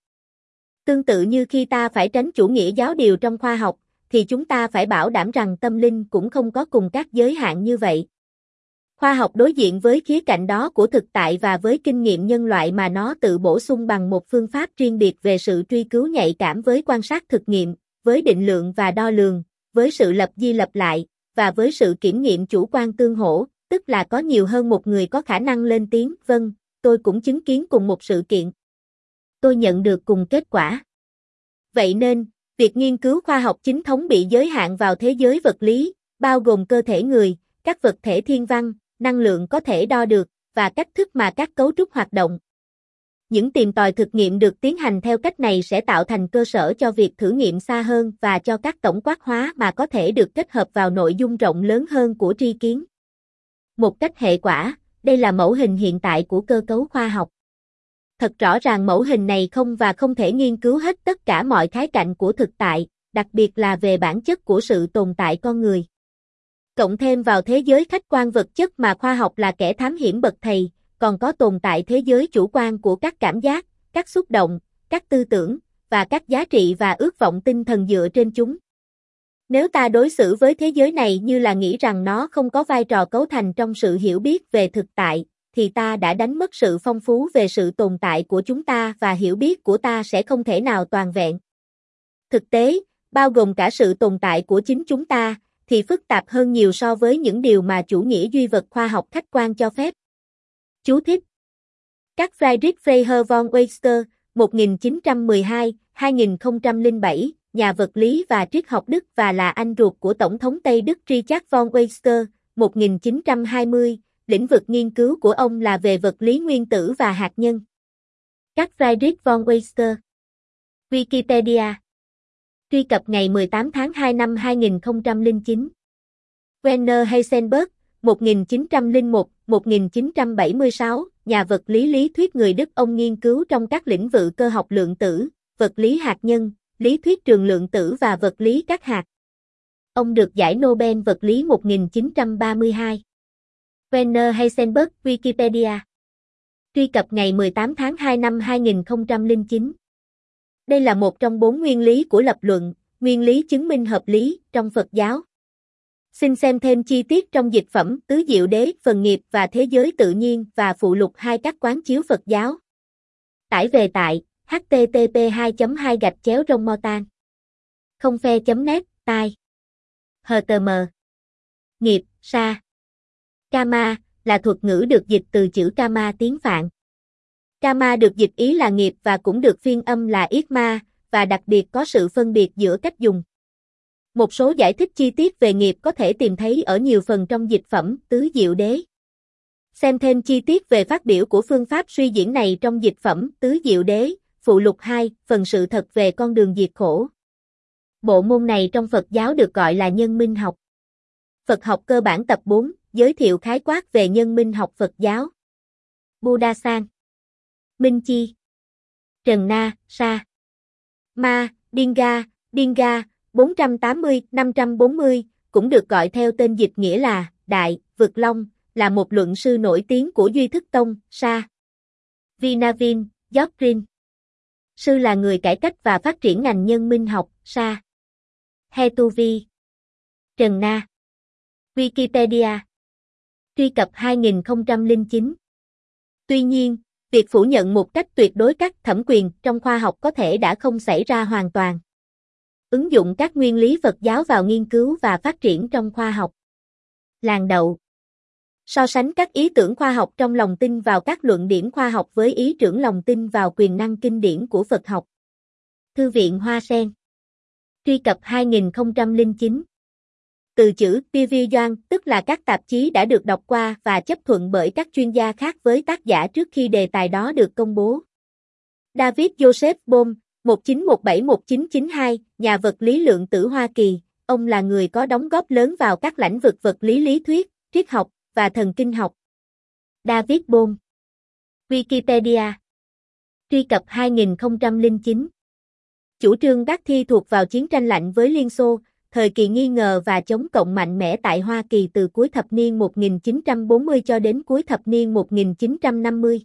Tương tự như khi ta phải tránh chủ nghĩa giáo điều trong khoa học, thì chúng ta phải bảo đảm rằng tâm linh cũng không có cùng các giới hạn như vậy. Khoa học đối diện với khía cạnh đó của thực tại và với kinh nghiệm nhân loại mà nó tự bổ sung bằng một phương pháp riêng biệt về sự truy cứu nhạy cảm với quan sát thực nghiệm, với định lượng và đo lường, với sự lập di lập lại, và với sự kiểm nghiệm chủ quan tương hỗ, tức là có nhiều hơn một người có khả năng lên tiếng, vâng, tôi cũng chứng kiến cùng một sự kiện. Tôi nhận được cùng kết quả. Vậy nên, việc nghiên cứu khoa học chính thống bị giới hạn vào thế giới vật lý, bao gồm cơ thể người, các vật thể thiên văn, năng lượng có thể đo được, và cách thức mà các cấu trúc hoạt động. Những tìm tòi thực nghiệm được tiến hành theo cách này sẽ tạo thành cơ sở cho việc thử nghiệm xa hơn và cho các tổng quát hóa mà có thể được kết hợp vào nội dung rộng lớn hơn của tri kiến. Một cách hệ quả, đây là mẫu hình hiện tại của cơ cấu khoa học. Thật rõ ràng mẫu hình này không và không thể nghiên cứu hết tất cả mọi khái cạnh của thực tại, đặc biệt là về bản chất của sự tồn tại con người. Cộng thêm vào thế giới khách quan vật chất mà khoa học là kẻ thám hiểm bậc thầy, còn có tồn tại thế giới chủ quan của các cảm giác, các xúc động, các tư tưởng, và các giá trị và ước vọng tinh thần dựa trên chúng. Nếu ta đối xử với thế giới này như là nghĩ rằng nó không có vai trò cấu thành trong sự hiểu biết về thực tại, thì ta đã đánh mất sự phong phú về sự tồn tại của chúng ta và hiểu biết của ta sẽ không thể nào toàn vẹn. Thực tế, bao gồm cả sự tồn tại của chính chúng ta, thì phức tạp hơn nhiều so với những điều mà chủ nghĩa duy vật khoa học khách quan cho phép. Chú thích Các Friedrich Freiherr von Weister, 1912-2007, nhà vật lý và triết học Đức và là anh ruột của Tổng thống Tây Đức Richard von Weister, 1920, lĩnh vực nghiên cứu của ông là về vật lý nguyên tử và hạt nhân. Các Friedrich von Weister Wikipedia Truy cập ngày 18 tháng 2 năm 2009 Werner Heisenberg, 1901-1976, nhà vật lý lý thuyết người Đức ông nghiên cứu trong các lĩnh vực cơ học lượng tử, vật lý hạt nhân, lý thuyết trường lượng tử và vật lý các hạt. Ông được giải Nobel vật lý 1932. Werner Heisenberg, Wikipedia. Truy cập ngày 18 tháng 2 năm 2009. Đây là một trong bốn nguyên lý của lập luận, nguyên lý chứng minh hợp lý trong Phật giáo. Xin xem thêm chi tiết trong dịch phẩm Tứ Diệu Đế, Phần Nghiệp và Thế giới tự nhiên và phụ lục hai các quán chiếu Phật giáo. Tải về tại http 2 2 gạch chéo rong motan không phe net tai. Htm nghiệp sa. Kama là thuật ngữ được dịch từ chữ kama tiếng phạn kama được dịch ý là nghiệp và cũng được phiên âm là yết ma và đặc biệt có sự phân biệt giữa cách dùng một số giải thích chi tiết về nghiệp có thể tìm thấy ở nhiều phần trong dịch phẩm Tứ Diệu Đế. Xem thêm chi tiết về phát biểu của phương pháp suy diễn này trong dịch phẩm Tứ Diệu Đế, phụ lục 2, phần sự thật về con đường diệt khổ. Bộ môn này trong Phật giáo được gọi là nhân minh học. Phật học cơ bản tập 4, giới thiệu khái quát về nhân minh học Phật giáo. Buddha sang. Minh Chi Trần Na, Sa Ma, Dinga, Dinga, 480-540, cũng được gọi theo tên dịch nghĩa là Đại, Vực Long, là một luận sư nổi tiếng của Duy Thức Tông, Sa. Vinavin, Jokrin. Sư là người cải cách và phát triển ngành nhân minh học, Sa. Hetuvi. Trần Na. Wikipedia. Truy cập 2009. Tuy nhiên, việc phủ nhận một cách tuyệt đối các thẩm quyền trong khoa học có thể đã không xảy ra hoàn toàn. Ứng dụng các nguyên lý Phật giáo vào nghiên cứu và phát triển trong khoa học. Làng đầu. So sánh các ý tưởng khoa học trong lòng tin vào các luận điểm khoa học với ý tưởng lòng tin vào quyền năng kinh điển của Phật học. Thư viện Hoa Sen Truy cập 2009 từ chữ review tức là các tạp chí đã được đọc qua và chấp thuận bởi các chuyên gia khác với tác giả trước khi đề tài đó được công bố. David Joseph Bohm, 1917-1992, nhà vật lý lượng tử Hoa Kỳ, ông là người có đóng góp lớn vào các lĩnh vực vật lý lý thuyết, triết học và thần kinh học. David Bohm Wikipedia Truy cập 2009 Chủ trương bác thi thuộc vào chiến tranh lạnh với Liên Xô, thời kỳ nghi ngờ và chống cộng mạnh mẽ tại Hoa Kỳ từ cuối thập niên 1940 cho đến cuối thập niên 1950.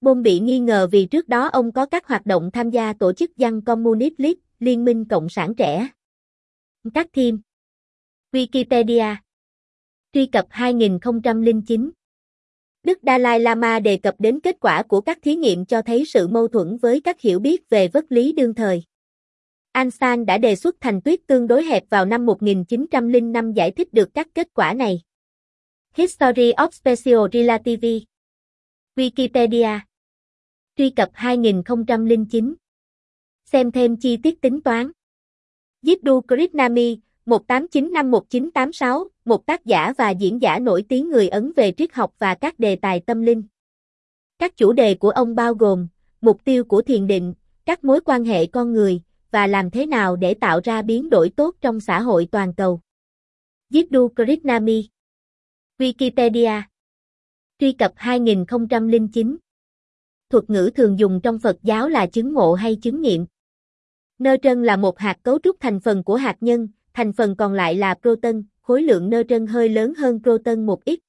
Bôn bị nghi ngờ vì trước đó ông có các hoạt động tham gia tổ chức Young Communist League, Liên minh Cộng sản trẻ. Các thêm Wikipedia Truy cập 2009 Đức Dalai Lama đề cập đến kết quả của các thí nghiệm cho thấy sự mâu thuẫn với các hiểu biết về vật lý đương thời. Einstein đã đề xuất thành tuyết tương đối hẹp vào năm 1905 giải thích được các kết quả này. History of Special Relativity Wikipedia Truy cập 2009 Xem thêm chi tiết tính toán Jiddu Krishnami, 1895-1986, một tác giả và diễn giả nổi tiếng người Ấn về triết học và các đề tài tâm linh. Các chủ đề của ông bao gồm mục tiêu của thiền định, các mối quan hệ con người, và làm thế nào để tạo ra biến đổi tốt trong xã hội toàn cầu. Jiddu Krishnami Wikipedia Truy cập 2009 Thuật ngữ thường dùng trong Phật giáo là chứng ngộ hay chứng nghiệm. Nơ trân là một hạt cấu trúc thành phần của hạt nhân, thành phần còn lại là proton, khối lượng nơ trân hơi lớn hơn proton một ít.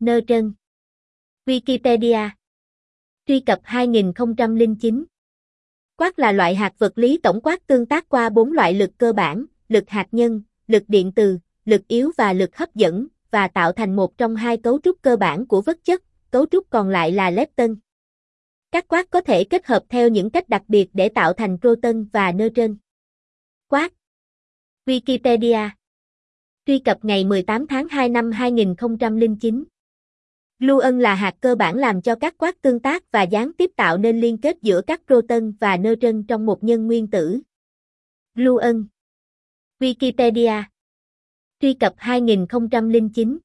Nơ trân Wikipedia Truy cập 2009 Quát là loại hạt vật lý tổng quát tương tác qua bốn loại lực cơ bản, lực hạt nhân, lực điện từ, lực yếu và lực hấp dẫn, và tạo thành một trong hai cấu trúc cơ bản của vật chất, cấu trúc còn lại là lepton. Các quát có thể kết hợp theo những cách đặc biệt để tạo thành proton và neutron. Quát Wikipedia Truy cập ngày 18 tháng 2 năm 2009 Lưu ân là hạt cơ bản làm cho các quát tương tác và gián tiếp tạo nên liên kết giữa các proton và neutron trong một nhân nguyên tử. Lưu ân. Wikipedia Truy cập 2009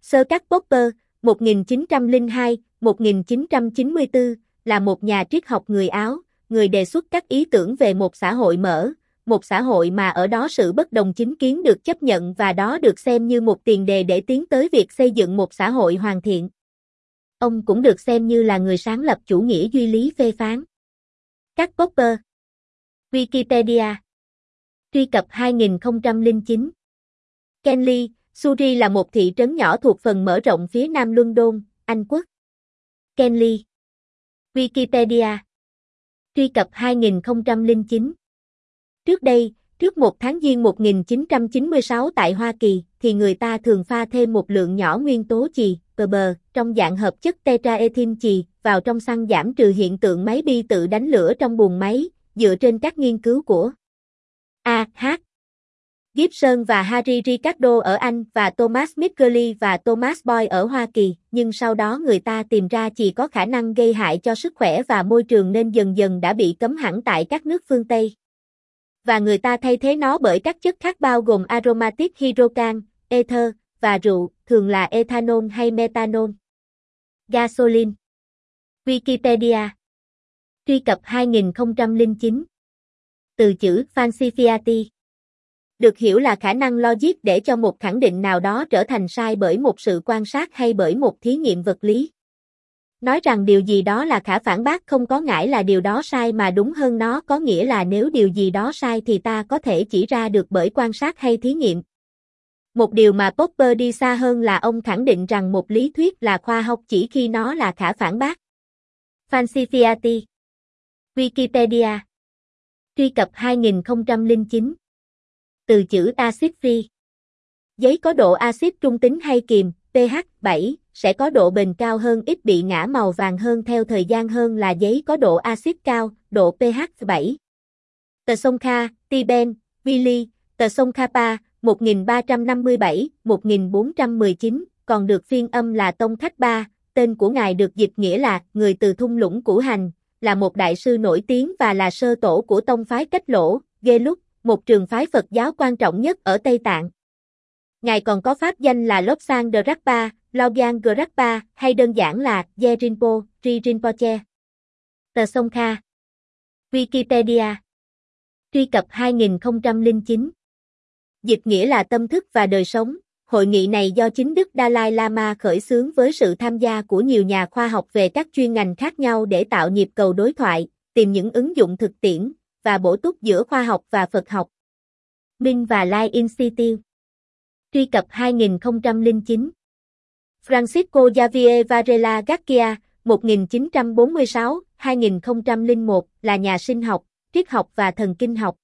Sơ Cát Popper, 1902-1994, là một nhà triết học người Áo, người đề xuất các ý tưởng về một xã hội mở, một xã hội mà ở đó sự bất đồng chính kiến được chấp nhận và đó được xem như một tiền đề để tiến tới việc xây dựng một xã hội hoàn thiện. Ông cũng được xem như là người sáng lập chủ nghĩa duy lý phê phán. Các Popper Wikipedia Truy cập 2009 Kenley, Surrey là một thị trấn nhỏ thuộc phần mở rộng phía nam London, Anh Quốc. Kenley Wikipedia Truy cập 2009 Trước đây, trước một tháng Giêng 1996 tại Hoa Kỳ, thì người ta thường pha thêm một lượng nhỏ nguyên tố chì, bờ trong dạng hợp chất tetraethin chì, vào trong xăng giảm trừ hiện tượng máy bi tự đánh lửa trong buồng máy, dựa trên các nghiên cứu của A. H. Gibson và Harry Ricardo ở Anh và Thomas Mickley và Thomas Boy ở Hoa Kỳ, nhưng sau đó người ta tìm ra chỉ có khả năng gây hại cho sức khỏe và môi trường nên dần dần đã bị cấm hẳn tại các nước phương Tây. Và người ta thay thế nó bởi các chất khác bao gồm aromatic hydrocan, ether, và rượu, thường là ethanol hay methanol. Gasoline Wikipedia Truy cập 2009 Từ chữ falsifiati được hiểu là khả năng logic để cho một khẳng định nào đó trở thành sai bởi một sự quan sát hay bởi một thí nghiệm vật lý. Nói rằng điều gì đó là khả phản bác không có ngại là điều đó sai mà đúng hơn nó có nghĩa là nếu điều gì đó sai thì ta có thể chỉ ra được bởi quan sát hay thí nghiệm. Một điều mà Popper đi xa hơn là ông khẳng định rằng một lý thuyết là khoa học chỉ khi nó là khả phản bác. Falsifiati Wikipedia. Truy cập 2009 Từ chữ acid free. Giấy có độ axit trung tính hay kiềm, pH 7, sẽ có độ bền cao hơn ít bị ngã màu vàng hơn theo thời gian hơn là giấy có độ axit cao, độ pH 7. Tờ sông Kha, Tiben, Vili, tờ sông Kapa, 1357-1419, còn được phiên âm là Tông Thách Ba, tên của ngài được dịch nghĩa là người từ thung lũng Củ Hành, là một đại sư nổi tiếng và là sơ tổ của tông phái Cách Lỗ, Ghê Lúc, một trường phái Phật giáo quan trọng nhất ở Tây Tạng. Ngài còn có pháp danh là Lobsang Drakpa, Rakpa, Logyang Grakpa hay đơn giản là Ye Rinpo, Ri Rinpoche. Tờ Sông Kha Wikipedia Truy cập 2009 Dịch nghĩa là tâm thức và đời sống. Hội nghị này do chính Đức Dalai Lama khởi xướng với sự tham gia của nhiều nhà khoa học về các chuyên ngành khác nhau để tạo nhịp cầu đối thoại, tìm những ứng dụng thực tiễn, và bổ túc giữa khoa học và Phật học. Minh và Lai Institute Truy cập 2009 Francisco Javier Varela Garcia, 1946-2001, là nhà sinh học, triết học và thần kinh học.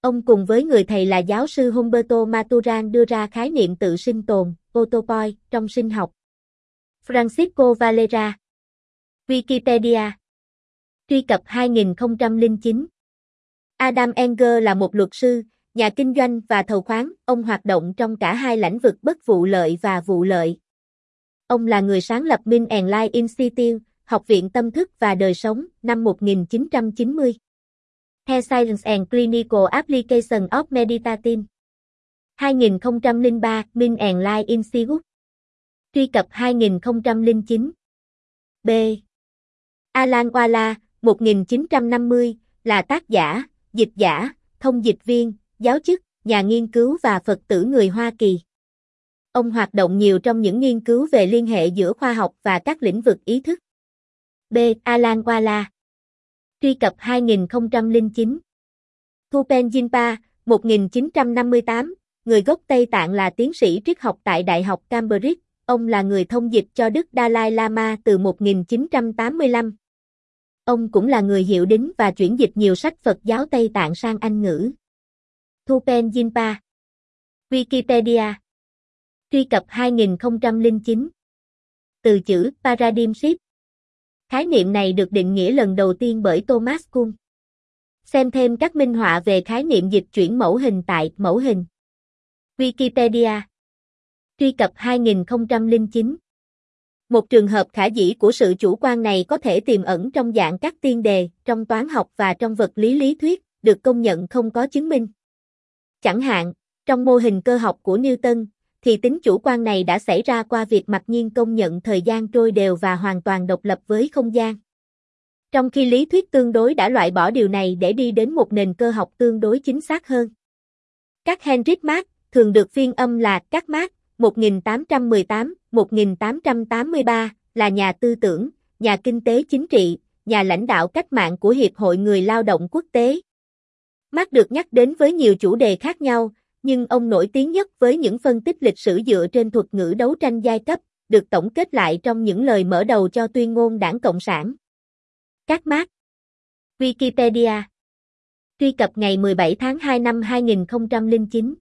Ông cùng với người thầy là giáo sư Humberto Maturan đưa ra khái niệm tự sinh tồn, otopoi, trong sinh học. Francisco Valera Wikipedia Truy cập 2009 Adam Enger là một luật sư, nhà kinh doanh và thầu khoáng, ông hoạt động trong cả hai lĩnh vực bất vụ lợi và vụ lợi. Ông là người sáng lập Min and Life Institute, Học viện Tâm thức và Đời sống, năm 1990. The Science and Clinical Application of Meditatin 2003 Min and Life Institute Truy cập 2009 B. Alan Wala, 1950, là tác giả, dịch giả, thông dịch viên, giáo chức, nhà nghiên cứu và Phật tử người Hoa Kỳ. Ông hoạt động nhiều trong những nghiên cứu về liên hệ giữa khoa học và các lĩnh vực ý thức. B. Alan Wala Truy cập 2009 Thupen Jinpa, 1958, người gốc Tây Tạng là tiến sĩ triết học tại Đại học Cambridge, ông là người thông dịch cho Đức Dalai Lama từ 1985. Ông cũng là người hiệu đính và chuyển dịch nhiều sách Phật giáo Tây Tạng sang Anh ngữ. Thupen Jinpa Wikipedia Truy cập 2009 Từ chữ Paradigm Shift Khái niệm này được định nghĩa lần đầu tiên bởi Thomas Kuhn. Xem thêm các minh họa về khái niệm dịch chuyển mẫu hình tại mẫu hình. Wikipedia Truy cập 2009 Một trường hợp khả dĩ của sự chủ quan này có thể tiềm ẩn trong dạng các tiên đề, trong toán học và trong vật lý lý thuyết, được công nhận không có chứng minh. Chẳng hạn, trong mô hình cơ học của Newton, thì tính chủ quan này đã xảy ra qua việc mặc nhiên công nhận thời gian trôi đều và hoàn toàn độc lập với không gian. Trong khi lý thuyết tương đối đã loại bỏ điều này để đi đến một nền cơ học tương đối chính xác hơn. Các Heinrich Marx thường được phiên âm là các Marx 1818-1883 là nhà tư tưởng, nhà kinh tế chính trị, nhà lãnh đạo cách mạng của Hiệp hội Người Lao động Quốc tế. Mark được nhắc đến với nhiều chủ đề khác nhau, nhưng ông nổi tiếng nhất với những phân tích lịch sử dựa trên thuật ngữ đấu tranh giai cấp, được tổng kết lại trong những lời mở đầu cho tuyên ngôn đảng Cộng sản. Các Marx Wikipedia. Truy cập ngày 17 tháng 2 năm 2009